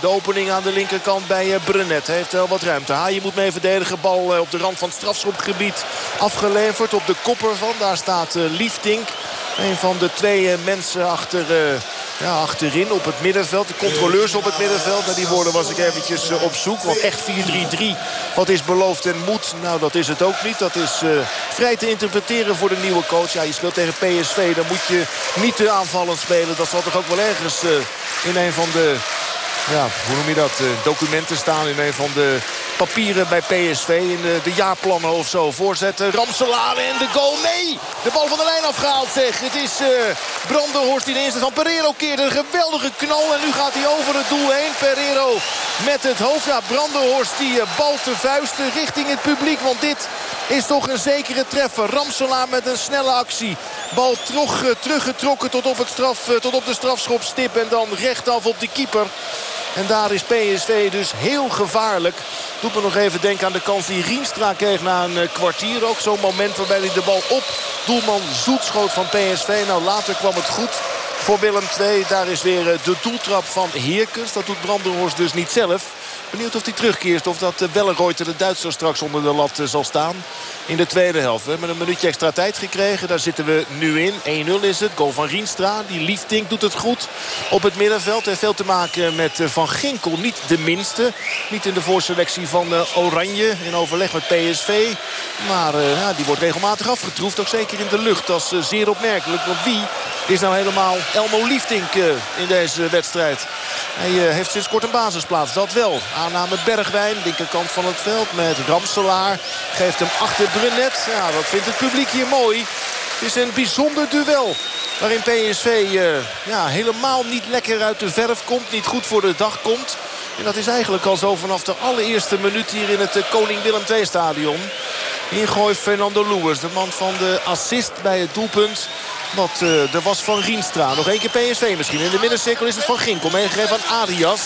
de opening aan de linkerkant bij Brunet. Heeft wel wat ruimte. Haaien moet mee verdedigen. Bal op de rand van het strafschopgebied afgeleverd. Op de kopper van. Daar staat Liefdink. Een van de twee mensen achter ja, achterin op het middenveld. De controleurs op het middenveld. Naar die woorden was ik eventjes eh, op zoek. Want echt 4-3-3. Wat is beloofd en moet? Nou, dat is het ook niet. Dat is uh, vrij te interpreteren voor de nieuwe coach. Ja, je speelt tegen PSV. Dan moet je niet te aanvallend spelen. Dat zal toch ook wel ergens uh, in een van de... Ja, hoe noem je dat? documenten staan in een van de papieren bij PSV. In de, jaarplannen of zo. Voorzetten, Ramselaar en de goal. Nee, de bal van de lijn afgehaald zeg. Het is uh, Brandenhorst die de eerste van Pereiro keerde. Een geweldige knal en nu gaat hij over het doel heen. Pereiro met het hoofd. Ja, Brandenhorst die uh, bal te vuisten richting het publiek. Want dit is toch een zekere treffer. Ramselaar met een snelle actie. Bal terug, uh, teruggetrokken tot op, het straf, tot op de strafschopstip. En dan rechtaf op de keeper. En daar is PSV dus heel gevaarlijk. Doet me nog even denken aan de kans die Rienstra kreeg na een eh, kwartier. Ook zo'n moment waarbij hij de bal op doelman Zoet schoot van PSV. Nou, later kwam het goed voor Willem II. Daar is weer eh, de doeltrap van Heerkens. Dat doet Brandenhorst dus niet zelf. Benieuwd of hij terugkeert. Of dat Wellenreuter de Duitser straks onder de lat zal staan in de tweede helft. We hebben een minuutje extra tijd gekregen. Daar zitten we nu in. 1-0 is het. Goal van Rienstra. Die Liefdink doet het goed op het middenveld. Heeft veel te maken met eh, Van Ginkel. Niet de minste. Niet in de voorselectie van eh, Oranje. In overleg met PSV. Maar die wordt regelmatig afgetroefd. Ook zeker in de lucht. Dat is zeer opmerkelijk. Want wie is nou helemaal Elmo Liefdink in deze wedstrijd? Hij heeft sinds kort een basisplaats. Dat wel. Aanname Bergwijn. Linkerkant van het veld met Ramselaar. Geeft hem achter Brunet. Ja, dat vindt het publiek hier mooi. Het is een bijzonder duel. Waarin PSV uh, ja, helemaal niet lekker uit de verf komt. Niet goed voor de dag komt. En dat is eigenlijk al zo vanaf de allereerste minuut hier in het uh, Koning Willem II stadion. Ingooi Fernando Lewis, de man van de assist bij het doelpunt. Wat uh, er was van Rienstra. Nog één keer PSV misschien. In de middencirkel is het van Ginkel. Meegegeven aan Arias.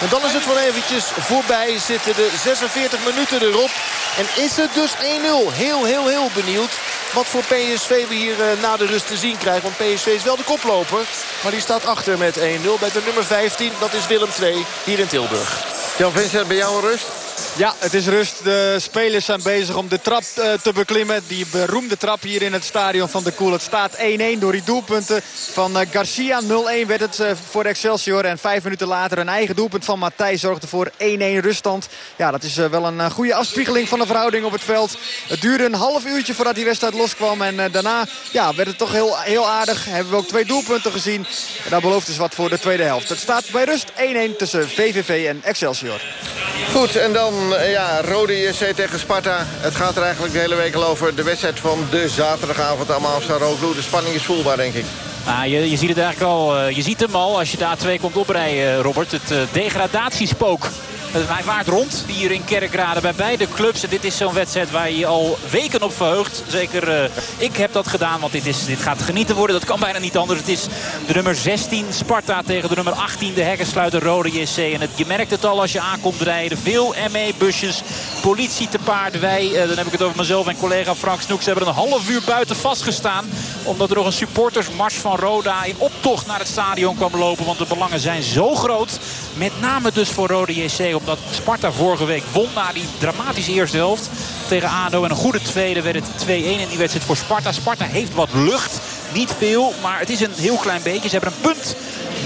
En dan is het wel eventjes voorbij. Zitten de 46 minuten erop. En is het dus 1-0. Heel, heel, heel benieuwd wat voor PSV we hier uh, na de rust te zien krijgen. Want PSV is wel de koploper. Maar die staat achter met 1-0 bij de nummer 15. Dat is Willem II hier in Tilburg. Jan Vincent, bij jou een rust? Ja, het is rust. De spelers zijn bezig om de trap uh, te beklimmen. Die beroemde trap hier in het stadion van de Koel. Het staat 1-1 door die doelpunten van uh, Garcia. 0-1 werd het uh, voor Excelsior. En vijf minuten later een eigen doelpunt van Matthijs zorgde voor 1-1 ruststand. Ja, dat is wel een goede afspiegeling van de verhouding op het veld. Het duurde een half uurtje voordat die wedstrijd loskwam. En daarna ja, werd het toch heel, heel aardig. Hebben we ook twee doelpunten gezien. En dat belooft dus wat voor de tweede helft. Het staat bij rust 1-1 tussen VVV en Excelsior. Goed, en dan ja, Rode JC tegen Sparta. Het gaat er eigenlijk de hele week al over de wedstrijd van de zaterdagavond. Allemaal Rookloe. De spanning is voelbaar, denk ik. Ah, je, je ziet het eigenlijk al. je ziet hem al als je de A2 komt oprijden, Robert. Het uh, degradatiespook hij waart rond hier in Kerkrade bij beide clubs. En dit is zo'n wedstrijd waar je al weken op verheugt. Zeker uh, ik heb dat gedaan, want dit, is, dit gaat genieten worden. Dat kan bijna niet anders. Het is de nummer 16 Sparta tegen de nummer 18 de hekkensluiter Rode JC. En het, je merkt het al als je aankomt rijden. Veel ME-busjes, politie te paard. Wij, uh, dan heb ik het over mezelf en collega Frank Snoeks... hebben een half uur buiten vastgestaan. Omdat er nog een supportersmars van Roda in optocht naar het stadion kwam lopen. Want de belangen zijn zo groot. Met name dus voor Rode JC omdat Sparta vorige week won na die dramatische eerste helft tegen ADO. En een goede tweede werd het 2-1 in die wedstrijd voor Sparta. Sparta heeft wat lucht. Niet veel, maar het is een heel klein beetje. Ze hebben een punt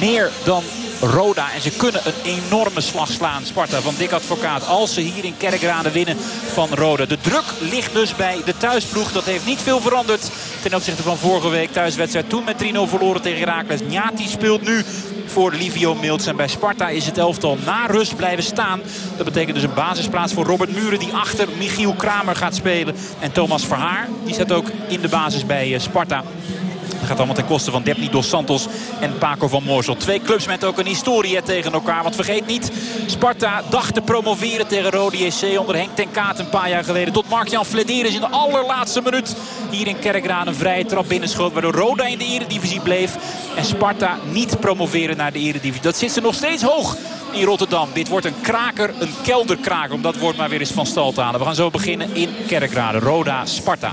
meer dan Roda. En ze kunnen een enorme slag slaan, Sparta van Dick Advocaat. Als ze hier in Kerkrade winnen van Roda. De druk ligt dus bij de thuisploeg. Dat heeft niet veel veranderd ten opzichte van vorige week. Thuiswedstrijd toen met 3-0 verloren tegen Herakles. Njati speelt nu voor Livio Milts. En bij Sparta is het elftal na rust blijven staan. Dat betekent dus een basisplaats voor Robert Muren die achter Michiel Kramer gaat spelen. En Thomas Verhaar die staat ook in de basis bij eh, Sparta. Dat gaat allemaal ten koste van Depni Dos Santos en Paco van Moorsel. Twee clubs met ook een historie tegen elkaar. Want vergeet niet, Sparta dacht te promoveren tegen Rode JC onder Henk ten Kaat een paar jaar geleden. Tot Mark-Jan Flederis in de allerlaatste minuut hier in Kerkraan een vrije trap binnenschoot. Waardoor Roda in de eredivisie bleef. En Sparta niet promoveren naar de eredivisie. Dat zit ze nog steeds hoog in Rotterdam. Dit wordt een kraker, een kelderkraker. Om dat woord maar weer eens van stal te halen. We gaan zo beginnen in Kerkrade. Roda, Sparta.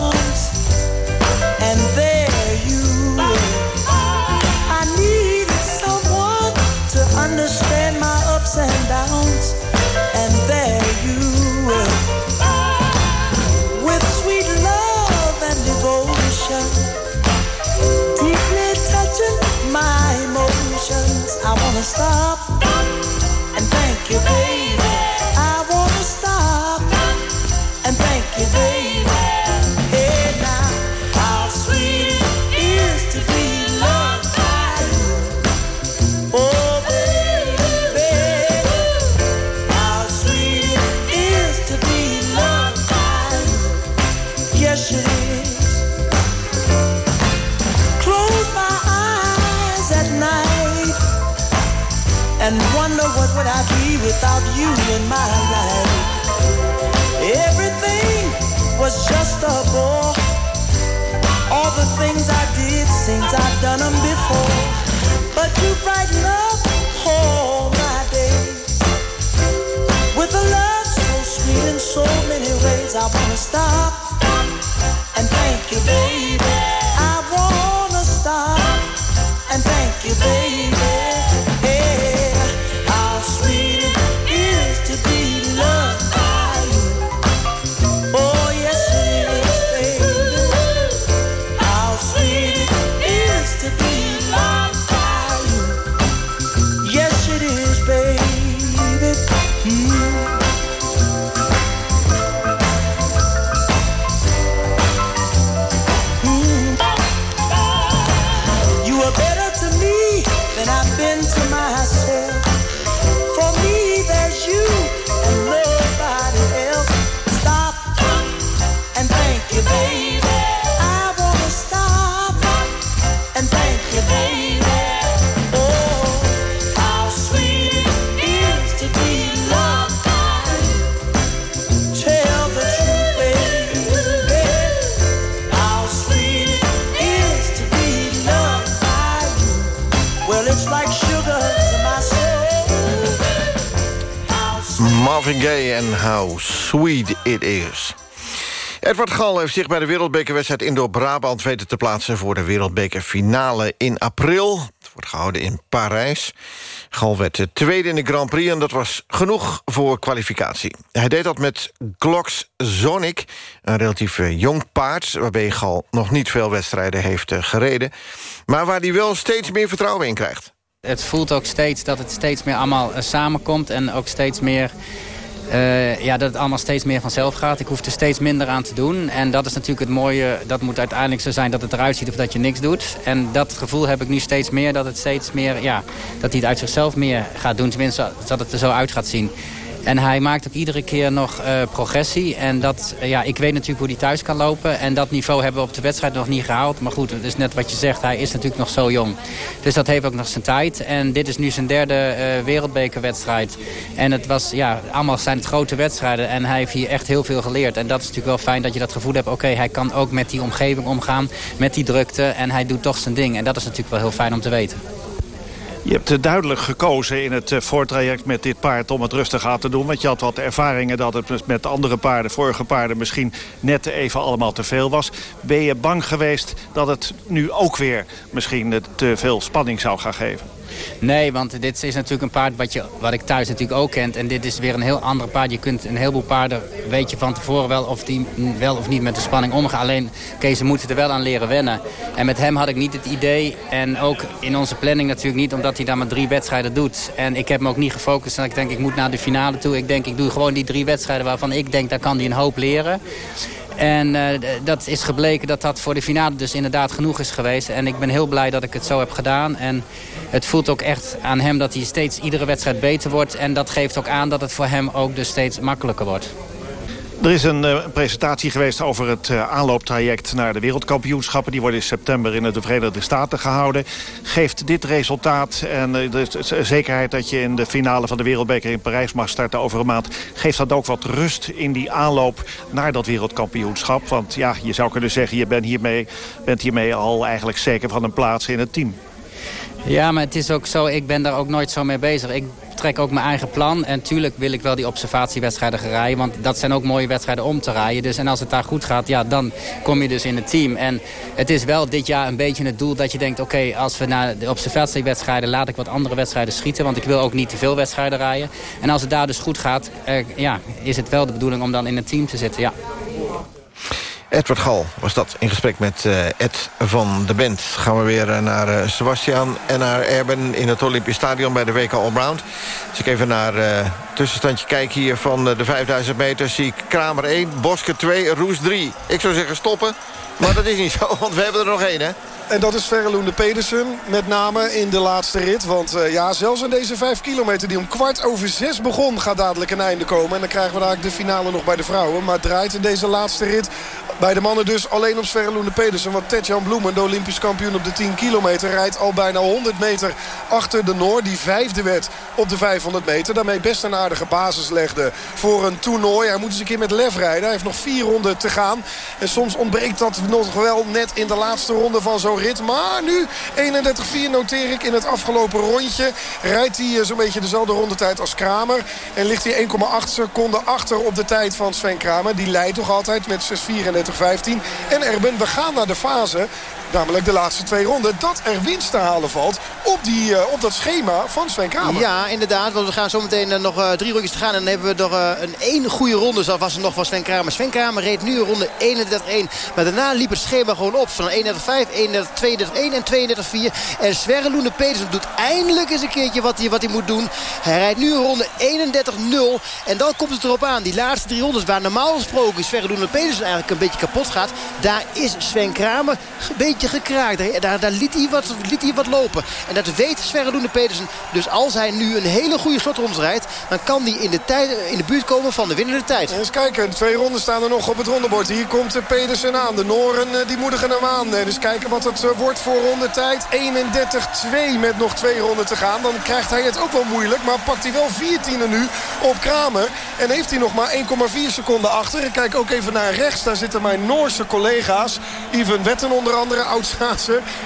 understand my ups and downs, and there you were. With sweet love and devotion, deeply touching my emotions. I wanna stop and thank you, baby. In my life. Everything was just a bore. All the things I did seems I've done them before. But you brighten up all my days with a love so sweet in so many ways. I wanna stop and thank you, baby. I wanna stop and thank you, baby. Sweet It Is. Edward Gal heeft zich bij de wereldbekerwedstrijd Indoor Brabant weten te plaatsen voor de wereldbekerfinale in april. Het wordt gehouden in Parijs. Gal werd de tweede in de Grand Prix en dat was genoeg voor kwalificatie. Hij deed dat met Glocks Zonic, een relatief eh, jong paard... waarbij Gal nog niet veel wedstrijden heeft eh, gereden... maar waar hij wel steeds meer vertrouwen in krijgt. Het voelt ook steeds dat het steeds meer allemaal eh, samenkomt en ook steeds meer... eh, ja, dat het allemaal steeds meer vanzelf gaat. Ik hoef er steeds minder aan te doen. En dat is natuurlijk het mooie. Dat moet uiteindelijk zo zijn dat het eruit ziet of dat je niks doet. En dat gevoel heb ik nu steeds meer. Dat het steeds meer, ja, dat hij het uit zichzelf meer gaat doen. Tenminste, dat het er zo uit gaat zien. En hij maakt ook iedere keer nog eh, progressie. En dat, eh, ja, ik weet natuurlijk hoe hij thuis kan lopen. En dat niveau hebben we op de wedstrijd nog niet gehaald. Maar goed, het is net wat je zegt. Hij is natuurlijk nog zo jong. Dus dat heeft ook nog zijn tijd. En dit is nu zijn derde eh, wereldbekerwedstrijd. En het was, ja, allemaal zijn het grote wedstrijden. En hij heeft hier echt heel veel geleerd. En dat is natuurlijk wel fijn dat je dat gevoel hebt. Oké, hij kan ook met die omgeving omgaan. Met die drukte. En hij doet toch zijn ding. En dat is natuurlijk wel heel fijn om te weten. Je hebt eh, duidelijk gekozen in het eh, voortraject met dit paard om het rustig aan te doen. Want je had wat ervaringen dat het met andere paarden, vorige paarden, misschien net even allemaal te veel was. Ben je bang geweest dat het nu ook weer misschien eh, te veel spanning zou gaan geven? Nee, want dit is natuurlijk een paard wat, je, wat ik thuis natuurlijk ook kent. En dit is weer een heel ander paard. Je kunt een heleboel paarden, weet je van tevoren wel of die wel of niet met de spanning omgaan. Alleen, Kees, ze moeten er wel aan leren wennen. En met hem had ik niet het idee, en ook in onze planning natuurlijk niet, omdat hij daar maar drie wedstrijden doet. En ik heb me ook niet gefocust en ik denk, ik moet naar de finale toe. Ik denk, ik doe gewoon die drie wedstrijden waarvan ik denk, daar kan hij een hoop leren. En uh, dat is gebleken dat dat voor de finale dus inderdaad genoeg is geweest. En ik ben heel blij dat ik het zo heb gedaan. En het voelt ook echt aan hem dat hij steeds iedere wedstrijd beter wordt. En dat geeft ook aan dat het voor hem ook dus steeds makkelijker wordt. Er is een uh, presentatie geweest over het uh, aanlooptraject naar de wereldkampioenschappen. Die worden in september in de Verenigde Staten gehouden. Geeft dit resultaat en uh, de zekerheid dat je in de finale van de wereldbeker in Parijs mag starten over een maand. Geeft dat ook wat rust in die aanloop naar dat wereldkampioenschap? Want ja, je zou kunnen zeggen, je bent hiermee, bent hiermee al eigenlijk zeker van een plaats in het team. Ja, maar het is ook zo, ik ben daar ook nooit zo mee bezig. Ik trek ook mijn eigen plan. En tuurlijk wil ik wel die observatiewedstrijden gaan rijden. Want dat zijn ook mooie wedstrijden om te rijden. Dus, en als het daar goed gaat, ja, dan kom je dus in het team. En het is wel dit jaar een beetje het doel dat je denkt... oké, als we naar de observatiewedstrijden... laat ik wat andere wedstrijden schieten. Want ik wil ook niet te veel wedstrijden rijden. En als het daar dus goed gaat, eh, ja, is het wel de bedoeling om dan in het team te zitten. Ja. Edward Gal was dat in gesprek met uh, Ed van de Bent. Gaan we weer uh, naar uh, Sebastian en naar Erben in het Olympisch Stadion bij de WK Allround. Als ik even naar het tussenstandje kijk hier van de 5000 meter... zie ik Kramer 1, Boske 2, Roes 3. Ik zou zeggen stoppen, maar dat is niet zo, want we hebben er nog één, hè? En dat is Verreloende Pedersen, met name in de laatste rit. Want uh, ja, zelfs in deze vijf kilometer die om kwart over zes begon... gaat dadelijk een einde komen. En dan krijgen we daar de finale nog bij de vrouwen. Maar draait in deze laatste rit bij de mannen dus alleen op Sverre Pedersen. Want Tetjan Bloemen, de Olympisch kampioen op de 10 kilometer... rijdt al bijna 100 meter achter de Noor. Die vijfde werd op de 500 meter. Daarmee best een aardige basis legde voor een toernooi. Hij moet eens een keer met lef rijden. Hij heeft nog vier ronden te gaan. En soms ontbreekt dat nog wel net in de laatste ronde van zo'n Maar nu 31-4 noteer ik in het afgelopen rondje. Rijdt hij eh, zo'n beetje dezelfde rondetijd als Kramer. En ligt hij 1,8 seconden achter op de tijd van Sven Kramer. Die leidt toch altijd met 6,34 15. En Erben, we gaan naar de fase Namelijk de laatste twee ronden. Dat er winst te halen valt op, die, uh, op dat schema van Sven Kramer. Ja, inderdaad. Want we gaan zo meteen uh, nog uh, drie rondjes te gaan. En dan hebben we nog een één goede ronde. Zo was er nog van Sven Kramer. Sven Kramer reed nu ronde 31-1. Maar daarna liep het schema gewoon op. Van 31-5, 31-2, 31-1 en 32-4. En Sverre Loene Pedersen doet eindelijk eens een keertje wat hij, wat hij moet doen. Hij rijdt nu ronde 31-0. En dan komt het erop aan. Die laatste drie rondes waar normaal gesproken Sverre Loene Pedersen eigenlijk een beetje kapot gaat. Daar is Sven Kramer een beetje gekraakt. Daar, daar liet, hij wat, liet hij wat lopen. En dat weet Sverre Loene Pedersen. Dus als hij nu een hele goede slotronde rijdt... dan kan hij in de, tijd, in de buurt komen van de winnende tijd. Eens kijken, twee ronden staan er nog op het rondebord. Hier komt Pedersen aan. De Noren die moedigen hem aan. Dus kijken wat het wordt voor rondetijd. 31-2 met nog twee ronden te gaan. Dan krijgt hij het ook wel moeilijk. Maar pakt hij wel 14 nu op Kramer. En heeft hij nog maar 1,4 seconden achter. Ik kijk ook even naar rechts. Daar zitten mijn Noorse collega's. Ivan Wetten onder andere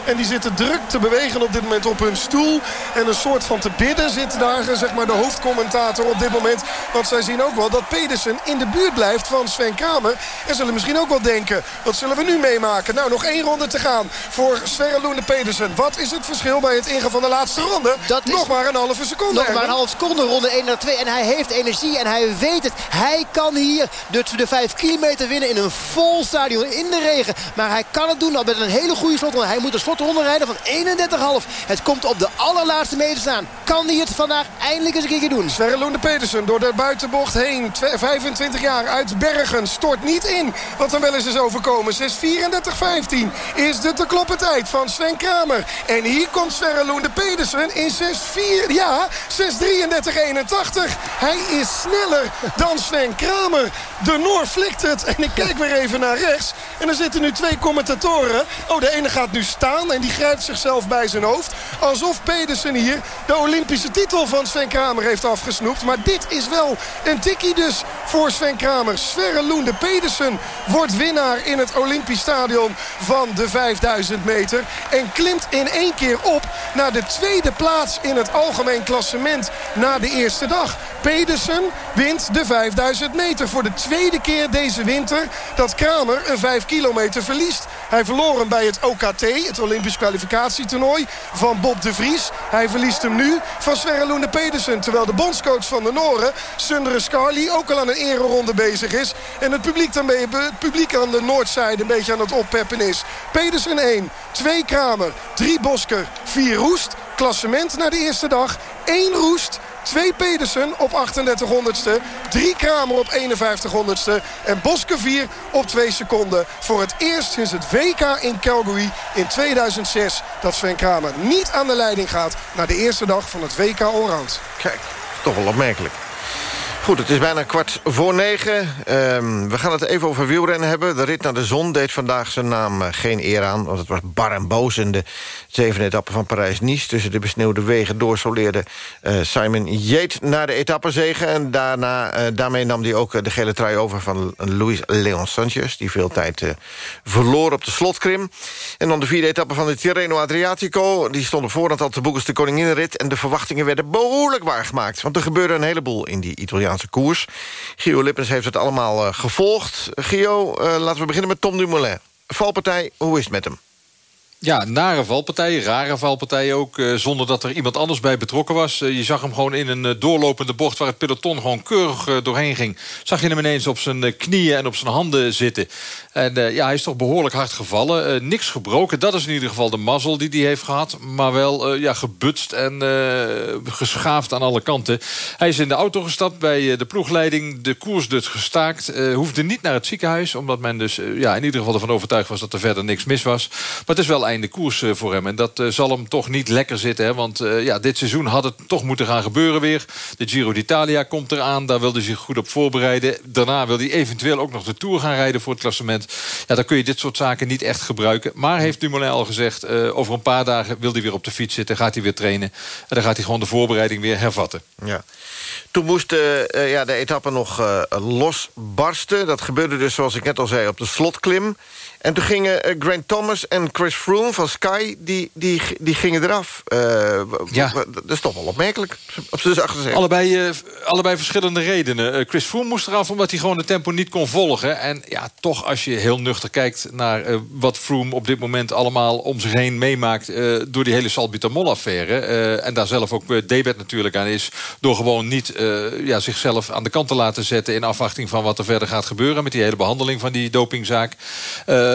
En die zitten druk te bewegen op dit moment op hun stoel. En een soort van te bidden zit daar zeg maar, de hoofdcommentator op dit moment. Want zij zien ook wel dat Pedersen in de buurt blijft van Sven Kramer. En zullen misschien ook wel denken, wat zullen we nu meemaken? Nou, nog één ronde te gaan voor Sverre Loene Pedersen. Wat is het verschil bij het ingaan van de laatste ronde? Dat nog maar een halve seconde. Nog maar een halve seconde, ronde 1 naar 2. En hij heeft energie en hij weet het. Hij kan hier de, de 5 kilometer winnen in een vol stadion in de regen. Maar hij kan het doen al met een hele goede slotronde. Hij moet een slotronde rijden van 31,5. Het komt op de allerlaatste meter staan. Kan hij het vandaag eindelijk eens een keer doen? Sverre Loende Pedersen door de buitenbocht heen. 25 jaar uit Bergen. Stort niet in. Wat dan wel eens is overkomen. 6.34.15 is de te kloppen tijd van Sven Kramer. En hier komt Sverre Loende Pedersen in 6.4. Ja, 6.33.81. Hij is sneller dan Sven Kramer. De Noor flikt het. En ik kijk weer even naar rechts. En er zitten nu twee commentatoren. Oh, de ene gaat nu staan en die grijpt zichzelf bij zijn hoofd. Alsof Pedersen hier de Olympische titel van Sven Kramer heeft afgesnoept. Maar dit is wel een tikkie dus voor Sven Kramer. Sverre Loende Pedersen wordt winnaar in het Olympisch Stadion van de 5000 meter. En klimt in één keer op naar de tweede plaats in het algemeen klassement na de eerste dag. Pedersen wint de 5000 meter voor de tweede keer deze winter dat Kramer een 5 kilometer verliest. Hij verloor hem bij het OKT, het Olympisch kwalificatietoernooi van Bob de Vries. Hij verliest hem nu van Sverre Loene Pedersen. Terwijl de bondscoach van de Noren, Sundre Scarli, ook al aan een ereronde bezig is. En het publiek, daarmee, het publiek aan de noordzijde een beetje aan het oppeppen is. Pedersen 1, 2 Kramer, 3 Bosker, 4 Roest. Klassement na de eerste dag, 1 Roest. 2 Pedersen op 38 honderdste. 3 Kramer op 51 honderdste. En Boske 4 op 2 seconden. Voor het eerst sinds het WK in Calgary in 2006... dat Sven Kramer niet aan de leiding gaat... naar de eerste dag van het WK Allround. Kijk, toch wel opmerkelijk. Goed, het is bijna kwart voor negen. Ehm, we gaan het even over wielrennen hebben. De rit naar de zon deed vandaag zijn naam eh, geen eer aan... want het was bar en boos in de zevende etappe van Parijs-Nice. Tussen de besneeuwde wegen door soleerde uh, Simon Yates naar de etappezegen. En daarna, uh, daarmee nam hij ook de gele trui over van Luis Leon Sanchez... die veel tijd verloor op de slotkrim. En dan de vierde etappe van de Tirreno Adriatico. Die stond op voorhand al te boeken de koninginrit... en de verwachtingen werden behoorlijk waargemaakt. Want er gebeurde een heleboel in die Italiaanse koers. Gio Lippens heeft het allemaal gevolgd. Gio, laten we beginnen met Tom Dumoulin. Valpartij, hoe is het met hem? Ja, nare valpartij, rare valpartij ook, uh, zonder dat er iemand anders bij betrokken was. Uh, je zag hem gewoon in een uh, doorlopende bocht waar het peloton gewoon keurig doorheen ging. Zag je hem ineens op zijn knieën en op zijn handen zitten. En ja, hij is toch behoorlijk hard gevallen. niks gebroken, dat is in ieder geval de mazzel die hij heeft gehad. Maar wel ja, gebutst en geschaafd aan alle kanten. Hij is in de auto gestapt bij de ploegleiding. De koers dus gestaakt. hoefde niet naar het ziekenhuis, omdat men dus ja, in ieder geval ervan overtuigd was dat er verder niks mis was. Maar het is wel einde koers eh, voor hem. En dat eh, zal hem toch niet lekker zitten. Hè? Want eh, ja, dit seizoen had het toch moeten gaan gebeuren weer. De Giro d'Italia komt eraan. Daar wil hij zich goed op voorbereiden. Daarna wil hij eventueel ook nog de Tour gaan rijden voor het klassement. Ja, dan kun je dit soort zaken niet echt gebruiken. Maar heeft Dumoulin al gezegd... over een paar dagen wil hij weer op de fiets zitten. Gaat hij weer trainen. En dan gaat hij gewoon de voorbereiding weer hervatten. Ja. Toen moest ja, de etappe nog losbarsten. Dat gebeurde dus, zoals ik net al zei, op de slotklim. En toen gingen uh, Grant Thomas en Chris Froome van Sky... die, die, die gingen eraf. ja. Dat is toch wel opmerkelijk. Op z'n allebei, allebei verschillende redenen. Chris Froome moest eraf omdat hij gewoon het tempo niet kon volgen. En ja, toch als je heel nuchter kijkt naar wat Froome op dit moment... allemaal om zich heen meemaakt door die hele Salbutamol-affaire... en daar zelf ook debet natuurlijk aan is... door gewoon niet ja, zichzelf aan de kant te laten zetten... in afwachting van wat er verder gaat gebeuren... met die hele behandeling van die dopingzaak.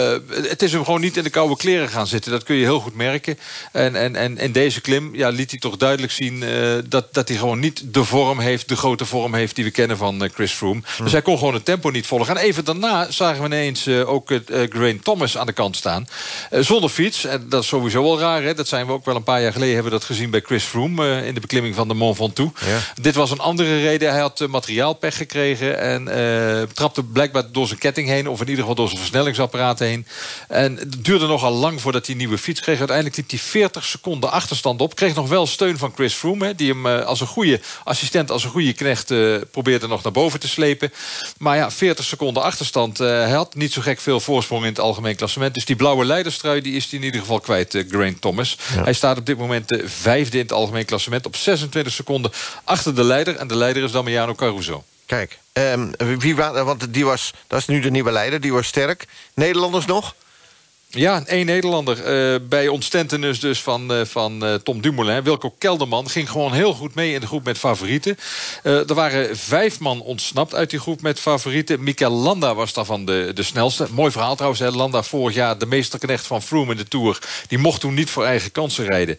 Uh, het is hem gewoon niet in de koude kleren gaan zitten. Dat kun je heel goed merken. En, en, en in deze klim ja, liet hij toch duidelijk zien... Uh, dat, dat hij gewoon niet de vorm heeft, de grote vorm heeft... die we kennen van Chris Froome. Hmm. Dus hij kon gewoon het tempo niet volgen. En even daarna zagen we ineens ook Grain Thomas aan de kant staan. zonder fiets. En dat is sowieso wel raar. Hè? Dat zijn we ook wel een paar jaar geleden... hebben we dat gezien bij Chris Froome... in de beklimming van de Mont Ventoux. Ja. Dit was een andere reden. Hij had materiaalpech gekregen en trapte blijkbaar door zijn ketting heen... of in ieder geval door zijn versnellingsapparaat heen. En het duurde nogal lang voordat hij een nieuwe fiets kreeg. Uiteindelijk liep hij 40 seconden achterstand op. Kreeg nog wel steun van Chris Froome... Hè, die hem uh, als een goede assistent, als een goede knecht... Uh, probeerde nog naar boven te slepen. Maar ja, 40 seconden achterstand. hij had niet zo gek veel voorsprong in het algemeen klassement. Dus die blauwe leiderstrui die is hij in ieder geval kwijt, Grain Thomas. Ja. Hij staat op dit moment de vijfde in het algemeen klassement... op 26 seconden achter de leider. En de leider is Damiano Caruso. Kijk, um, wie, want die was, dat is nu de nieuwe leider, die was sterk. Nederlanders nog? Ja, één Nederlander. Uh, bij ontstentenis dus van, uh, van uh, Tom Dumoulin. Wilco Kelderman ging gewoon heel goed mee in de groep met favorieten. er waren vijf man ontsnapt uit die groep met favorieten. Mikel Landa was daarvan de, de snelste. Mooi verhaal trouwens. Landa vorig jaar de meesterknecht van Froome in de Tour. Die mocht toen niet voor eigen kansen rijden.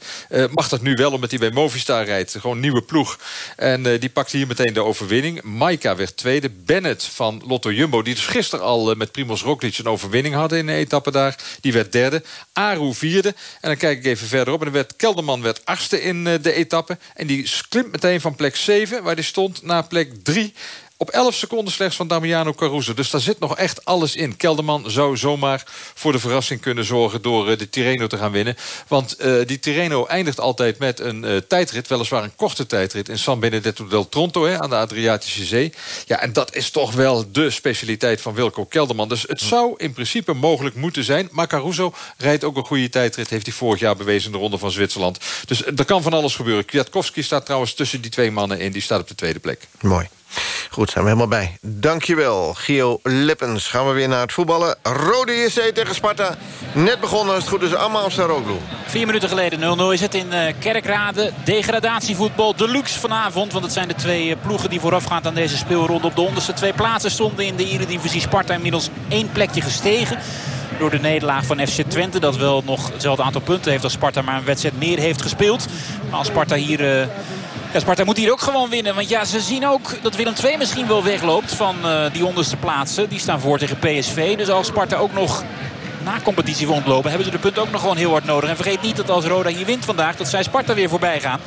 mag dat nu wel omdat hij bij Movistar rijdt. Gewoon nieuwe ploeg. En die pakte hier meteen de overwinning. Maika werd tweede. Bennett van Lotto Jumbo. Die dus gisteren al met Primoz Roglic een overwinning hadden in de etappe daar die werd derde. Aru vierde. En dan kijk ik even verderop. En dan werd Kelderman werd achtste in eh, de etappe. En die klimt meteen van plek 7, waar die stond, naar plek 3. Op 11 seconden slechts van Damiano Caruso. Dus daar zit nog echt alles in. Kelderman zou zomaar voor de verrassing kunnen zorgen... door uh, de Tirreno te gaan winnen. Want uh, die Tirreno eindigt altijd met een uh, tijdrit. Weliswaar een korte tijdrit in San Benedetto del Tronto... Hè, aan de Adriatische Zee. Ja, en dat is toch wel de specialiteit van Wilco Kelderman. Dus het zou in principe mogelijk moeten zijn. Maar Caruso rijdt ook een goede tijdrit. Heeft hij vorig jaar bewezen in de Ronde van Zwitserland. Dus er kan van alles gebeuren. Kwiatkowski staat trouwens tussen die twee mannen in. Die staat op de tweede plek. Mooi. Goed, zijn we helemaal bij. Dankjewel, Gio Lippens. Gaan we weer naar het voetballen. Rode JC tegen Sparta. Net begonnen, als het goed is, allemaal Amsterdam Vier minuten geleden 0-0 is het in uh, Kerkrade. Degradatievoetbal deluxe vanavond. Want het zijn de twee uh, ploegen die voorafgaand aan deze speelronde... op de onderste twee plaatsen stonden in de Eredivisie. Sparta inmiddels één plekje gestegen door de nederlaag van FC Twente. Dat wel nog hetzelfde aantal punten heeft als Sparta, maar een wedstrijd meer heeft gespeeld. Maar als Sparta hier... Uh, ja, Sparta moet hier ook gewoon winnen. Want ja, ze zien ook dat Willem II misschien wel wegloopt van uh, die onderste plaatsen. Die staan voor tegen PSV. Dus als Sparta ook nog na competitie voor ontlopen... hebben ze de punt ook nog gewoon heel hard nodig. En vergeet niet dat als Roda hier wint vandaag... dat zij Sparta weer voorbij gaan.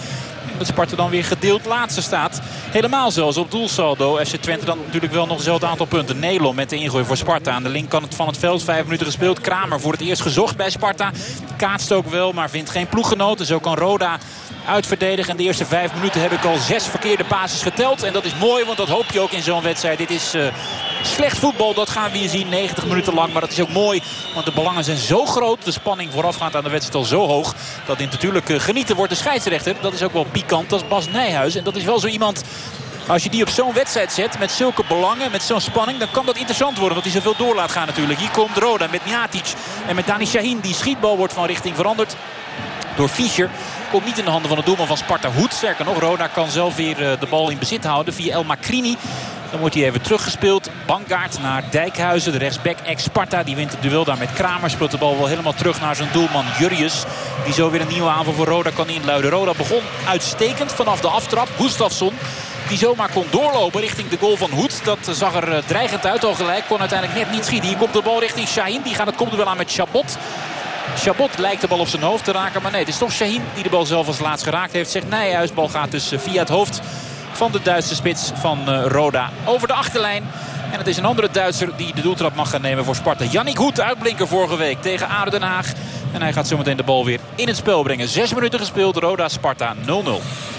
En dat Sparta dan weer gedeeld laatste staat. Helemaal zelfs op doelsaldo. FC Twente dan natuurlijk wel nog hetzelfde aantal punten. Nelon met de ingooi voor Sparta. Aan de linkerkant van het veld. Vijf minuten gespeeld. Kramer voor het eerst gezocht bij Sparta. Kaatst ook wel, maar vindt geen ploeggenoten. Zo kan Roda uitverdedigen. En de eerste vijf minuten heb ik al zes verkeerde passes geteld. En dat is mooi, want dat hoop je ook in zo'n wedstrijd. Dit is uh, slecht voetbal, dat gaan we hier zien. 90 minuten lang, maar dat is ook mooi. Want de belangen zijn zo groot. De spanning voorafgaand aan de wedstrijd al zo hoog. Dat dit natuurlijk uh, genieten wordt de scheidsrechter. Dat is ook wel pikant. Dat is Bas Nijhuis. En dat is wel zo iemand... Als je die op zo'n wedstrijd zet, met zulke belangen, met zo'n spanning... dan kan dat interessant worden, want hij zoveel door laat gaan natuurlijk. Hier komt Roda met Njatic en met Dani Shahin. Die schietbal wordt van richting veranderd door Fischer. Komt niet in de handen van de doelman van Sparta Hoed. Sterker nog, Roda kan zelf weer de bal in bezit houden via El Macrini. Dan wordt hij even teruggespeeld. Bangaard naar Dijkhuizen. De rechtsback ex-Sparta. Die wint het duel daar met Kramer. Speelt de bal wel helemaal terug naar zijn doelman Jurrius. Die zo weer een nieuwe aanval voor Roda kan inluiden. Roda begon uitstekend vanaf de aftrap. Gustafsson die zomaar kon doorlopen richting de goal van Hoed. Dat zag er dreigend uit al gelijk. Kon uiteindelijk net niet schieten. Hier komt de bal richting Shaheen. Die gaat het komt er wel aan met Chabot. Chabot lijkt de bal op zijn hoofd te raken. Maar nee, het is toch Shaheen die de bal zelf als laatst geraakt heeft. Zegt Nijhuis. Bal gaat dus via het hoofd van de Duitse spits van Roda over de achterlijn. En het is een andere Duitser die de doeltrap mag gaan nemen voor Sparta. Yannick Hoed, uitblinker vorige week tegen ADO Den Haag. En hij gaat zometeen de bal weer in het spel brengen. Zes minuten gespeeld, Roda Sparta 0-0.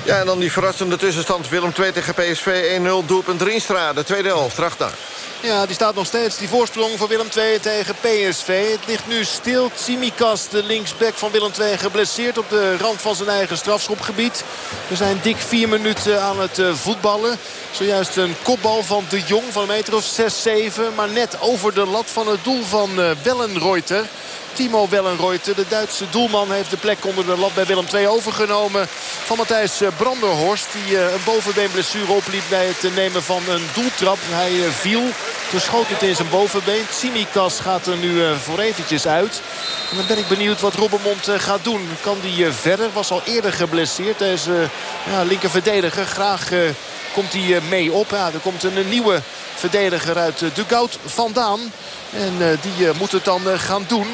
Ja, en dan die verrassende tussenstand. Willem 2 tegen PSV 1-0. Doelpunt Rienstra, de tweede helft. Trachter. Ja, die staat nog steeds. Die voorsprong voor Willem II tegen PSV. Het ligt nu stil. Tsimikas, de linksback van Willem II, geblesseerd op de rand van zijn eigen strafschopgebied. We zijn dik vier minuten aan het voetballen. Zojuist een kopbal van de Jong van een meter of 6-7. Maar net over de lat van het doel van Wellenreuter. Timo Wellenreuter, de Duitse doelman, heeft de plek onder de lat bij Willem II overgenomen. Van Matthijs Branderhorst, die een bovenbeenblessure opliep bij het nemen van een doeltrap. Hij viel, toen schoot het in zijn bovenbeen. Tsimikas gaat er nu voor eventjes uit. En dan ben ik benieuwd wat Robbermond gaat doen. Kan die verder? Was al eerder geblesseerd. Deze ja, linker verdediger. Graag komt hij mee op. Ja, er komt een nieuwe verdediger uit Dugout vandaan. En die moet het dan gaan doen.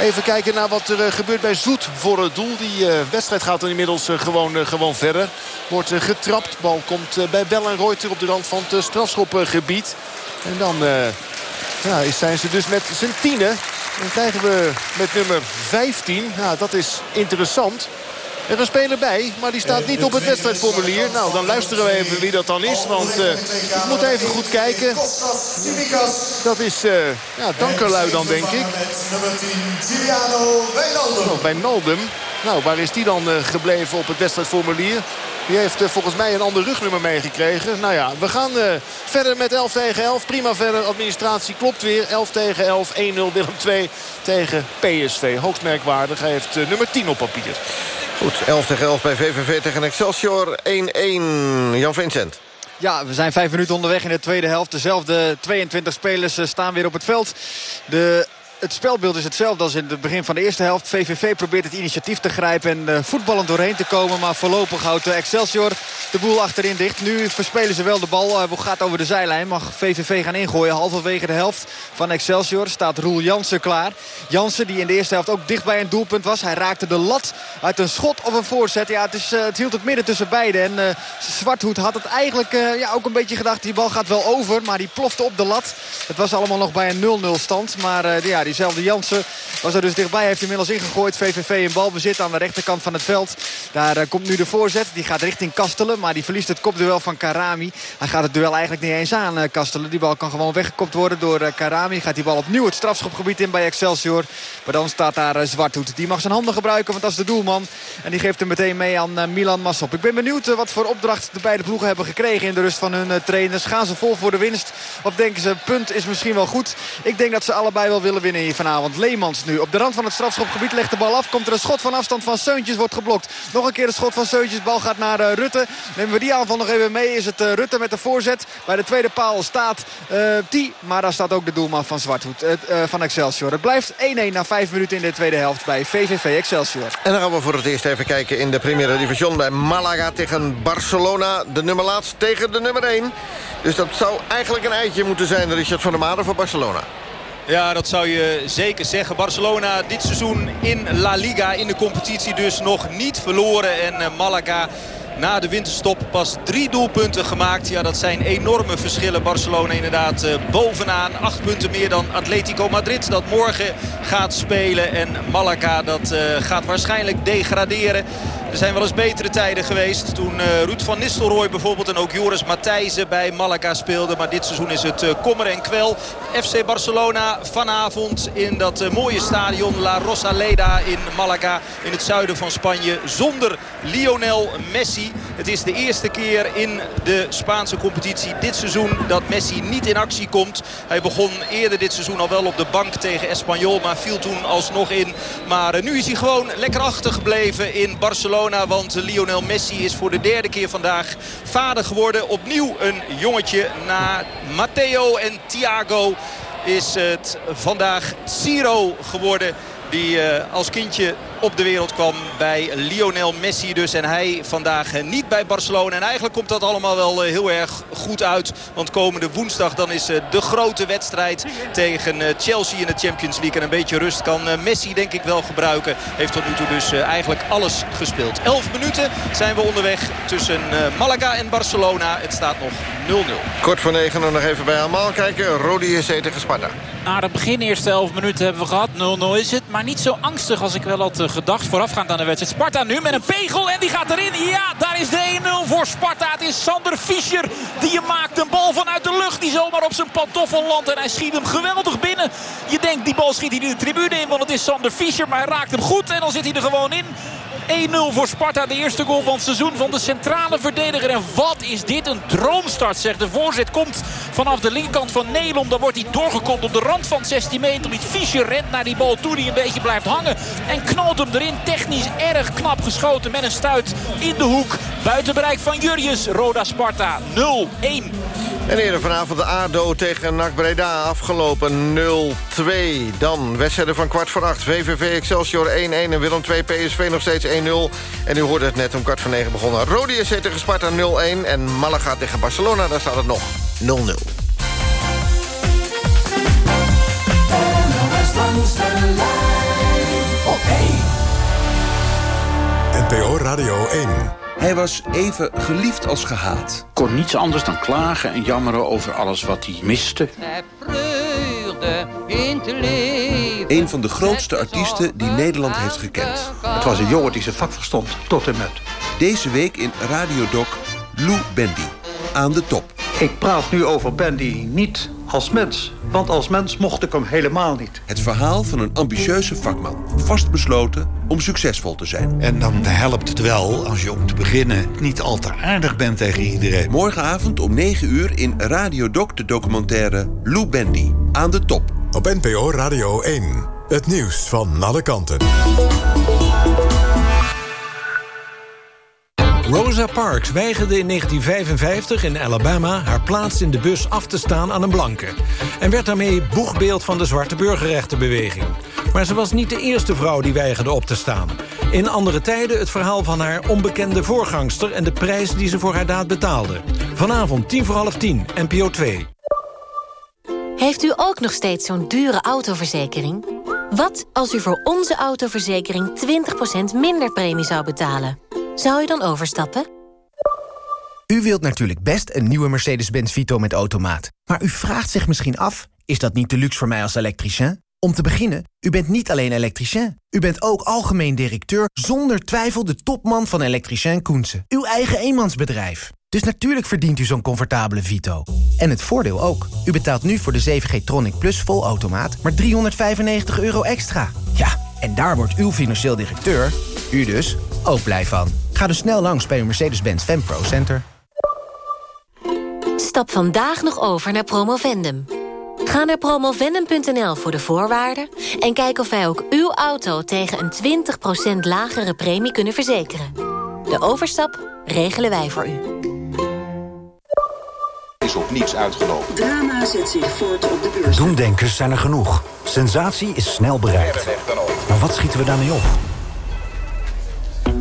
Even kijken naar wat er gebeurt bij Zoet voor het doel. Die wedstrijd gaat dan inmiddels gewoon, gewoon verder. Wordt getrapt. Bal komt bij Wellenreuter op de rand van het strafschopgebied. En dan ja, zijn ze dus met z'n tienen. Dan krijgen we met nummer 15. Ja, dat is interessant. Er een speler bij, maar die staat niet op het wedstrijdformulier. Nou, dan luisteren we even wie dat dan is. Want uh, ik moet even goed kijken. Dat is uh, ja, Dankerlui dan, denk ik. Oh, bij Naldum. Nou, waar is die dan uh, gebleven op het wedstrijdformulier? Die heeft volgens mij een ander rugnummer meegekregen. Nou ja, we gaan uh, verder met 11 tegen 11. Prima verder. Administratie klopt weer. 11 tegen 11. 1-0 Willem 2 tegen PSV. Hoogst merkwaardig. Hij heeft uh, nummer 10 op papier. Goed, 11 tegen 11 bij VVV tegen Excelsior. 1-1. Jan Vincent. Ja, we zijn vijf minuten onderweg in de tweede helft. Dezelfde 22 spelers staan weer op het veld. De het spelbeeld is hetzelfde als in het begin van de eerste helft. VVV probeert het initiatief te grijpen en uh, voetballend doorheen te komen. Maar voorlopig houdt Excelsior de boel achterin dicht. Nu verspelen ze wel de bal. Uh, gaat over de zijlijn. Mag VVV gaan ingooien. Halverwege de helft van Excelsior staat Roel Jansen klaar. Jansen die in de eerste helft ook dicht bij een doelpunt was. Hij raakte de lat uit een schot of een voorzet. Ja, het, is, het hield het midden tussen beiden. En Zwarthoed had het eigenlijk ja, ook een beetje gedacht. Die bal gaat wel over, maar die plofte op de lat. Het was allemaal nog bij een 0-0 stand. Maar ja, diezelfde Jansen was er dus dichtbij. Heeft inmiddels ingegooid. VVV in balbezit aan de rechterkant van het veld. Daar uh, komt nu de voorzet. Die gaat richting Kastelen. Maar die verliest het kopduel van Karami. Hij gaat het duel eigenlijk niet eens aan, uh, Kastelen. Die bal kan gewoon weggekopt worden door uh, Karami. Gaat die bal opnieuw het strafschopgebied in bij Excelsior. Maar dan staat daar Zwarthoed. Die mag zijn handen gebruiken, want dat is de doelman. En die geeft hem meteen mee aan Milan Massop. Ik ben benieuwd wat voor opdracht de beide ploegen hebben gekregen in de rust van hun trainers. Gaan ze vol voor de winst? Of denken ze, punt is misschien wel goed? Ik denk dat ze allebei wel willen winnen hier vanavond. Leemans nu op de rand van het strafschopgebied legt de bal af. Komt er een schot van afstand van Seuntjes, wordt geblokt. Nog een keer een schot van Seuntjes, bal gaat naar uh, Rutte. Nemen we die aanval nog even mee, is het uh, Rutte met de voorzet. Bij de tweede paal staat die, maar daar staat ook de doelman van Zwarthoed, van Excelsior. Het blijft 1-1 na 5 minuten in de tweede helft bij VVV Excelsior. En dan gaan we voor het eerst even kijken in de Primera Division bij Malaga tegen Barcelona. De nummer laatst tegen de nummer 1. Dus dat zou eigenlijk een eitje moeten zijn, Richard van der Maden voor Barcelona. Ja, dat zou je zeker zeggen. Barcelona dit seizoen in La Liga, in de competitie dus nog niet verloren. En uh, Malaga na de winterstop pas drie doelpunten gemaakt. Ja, dat zijn enorme verschillen. Barcelona inderdaad uh, bovenaan. Acht punten meer dan Atletico Madrid dat morgen gaat spelen. En Malaga dat uh, gaat waarschijnlijk degraderen. Er zijn wel eens betere tijden geweest. Toen uh, Ruud van Nistelrooy bijvoorbeeld en ook Joris Matthijsen bij Malaga speelden. Maar dit seizoen is het uh, kommer en kwel. FC Barcelona vanavond in dat uh, mooie stadion La Rosaleda in Malaga. In het zuiden van Spanje zonder Lionel Messi. Het is de eerste keer in de Spaanse competitie dit seizoen dat Messi niet in actie komt. Hij begon eerder dit seizoen al wel op de bank tegen Espanyol. Maar viel toen alsnog in. Maar nu is hij gewoon lekker achtergebleven in Barcelona. Want Lionel Messi is voor de derde keer vandaag vader geworden. Opnieuw een jongetje na Matteo en Thiago is het vandaag Ciro geworden. Die uh, als kindje op de wereld kwam bij Lionel Messi dus. En hij vandaag niet bij Barcelona. En eigenlijk komt dat allemaal wel heel erg goed uit. Want komende woensdag dan is de grote wedstrijd tegen Chelsea in de Champions League. En een beetje rust kan Messi denk ik wel gebruiken. Heeft tot nu toe dus eigenlijk alles gespeeld. 11 minuten zijn we onderweg tussen Malaga en Barcelona. Het staat nog 0-0. Kort voor 9 nog even bij Amal kijken. Rodi JC tegen Sparta. Naar het begin, eerste 11 minuten hebben we gehad. 0-0 is het. Maar niet zo angstig als ik wel had gedacht. Voorafgaand aan de wedstrijd. Sparta nu met een pegel en die gaat erin. Ja, daar is de 1-0 voor Sparta. Het is Sander Fischer die je maakt. Een bal vanuit de lucht die zomaar op zijn pantoffel landt. En hij schiet hem geweldig binnen. Je denkt die bal schiet hij de tribune in. Want het is Sander Fischer. Maar hij raakt hem goed en dan zit hij er gewoon in. 1-0 voor Sparta. De eerste goal van het seizoen van de centrale verdediger. En wat is dit een droomstart, zegt de voorzet. Komt vanaf de linkerkant van Nelom. Dan wordt hij doorgekopt op de rand van 16 meter. Fischer rent naar die bal toe die een beetje blijft hangen. En knalt hem erin. Technisch erg knap geschoten met een stuit in de hoek. Buiten bereik van Jurjes. Roda Sparta 0-1. En eerder vanavond de ADO tegen NAC Breda afgelopen 0-2. Dan wedstrijden van kwart voor acht. VVV Excelsior 1-1 en Willem 2 PSV nog steeds 1-0. En u hoorde het net om kwart voor negen begonnen. Rodi SC tegen Sparta 0-1 en Malaga tegen Barcelona. Daar staat het nog 0-0. NPO Radio 1. Hij was even geliefd als gehaat. Kon niets anders dan klagen en jammeren over alles wat hij miste. Een van de grootste artiesten die Nederland heeft gekend. Het was een jongen die zijn vak verstond, tot en met. Deze week in Radiodoc Lou Bendy. Aan de top. Ik praat nu over Bendy niet als mens. Want als mens mocht ik hem helemaal niet. Het verhaal van een ambitieuze vakman. Vastbesloten om succesvol te zijn. En dan helpt het wel, als je om te beginnen... niet al te aardig bent tegen iedereen. Morgenavond om 9 uur in Radiodoc de documentaire Lou Bendy. Aan de top. Op NPO Radio 1. Het nieuws van alle kanten. Rosa Parks weigerde in 1955 in Alabama haar plaats in de bus af te staan aan een blanke. En werd daarmee boegbeeld van de zwarte burgerrechtenbeweging. Maar ze was niet de eerste vrouw die weigerde op te staan. In andere tijden het verhaal van haar onbekende voorgangster... en de prijs die ze voor haar daad betaalde. Vanavond tien voor half tien, NPO 2. Heeft u ook nog steeds zo'n dure autoverzekering? Wat als u voor onze autoverzekering 20% minder premie zou betalen? Zou u dan overstappen? U wilt natuurlijk best een nieuwe Mercedes-Benz Vito met automaat. Maar u vraagt zich misschien af, is dat niet te luxe voor mij als elektricien? Om te beginnen, u bent niet alleen elektricien. U bent ook algemeen directeur zonder twijfel de topman van Elektricien Koensen. Uw eigen eenmansbedrijf. Dus natuurlijk verdient u zo'n comfortabele Vito. En het voordeel ook. U betaalt nu voor de 7G Tronic Plus volautomaat maar 395 euro extra. Ja, en daar wordt uw financieel directeur, u dus, ook blij van. Ga dus snel langs bij uw Mercedes-Benz Pro Center. Stap vandaag nog over naar Promovendum. Ga naar promovendum.nl voor de voorwaarden... en kijk of wij ook uw auto tegen een 20% lagere premie kunnen verzekeren. De overstap regelen wij voor u. Is op niets uitgelopen. Drama zet zich voort op de beurs. Doemdenkers zijn er genoeg. Sensatie is snel bereikt. Maar wat schieten we daarmee op?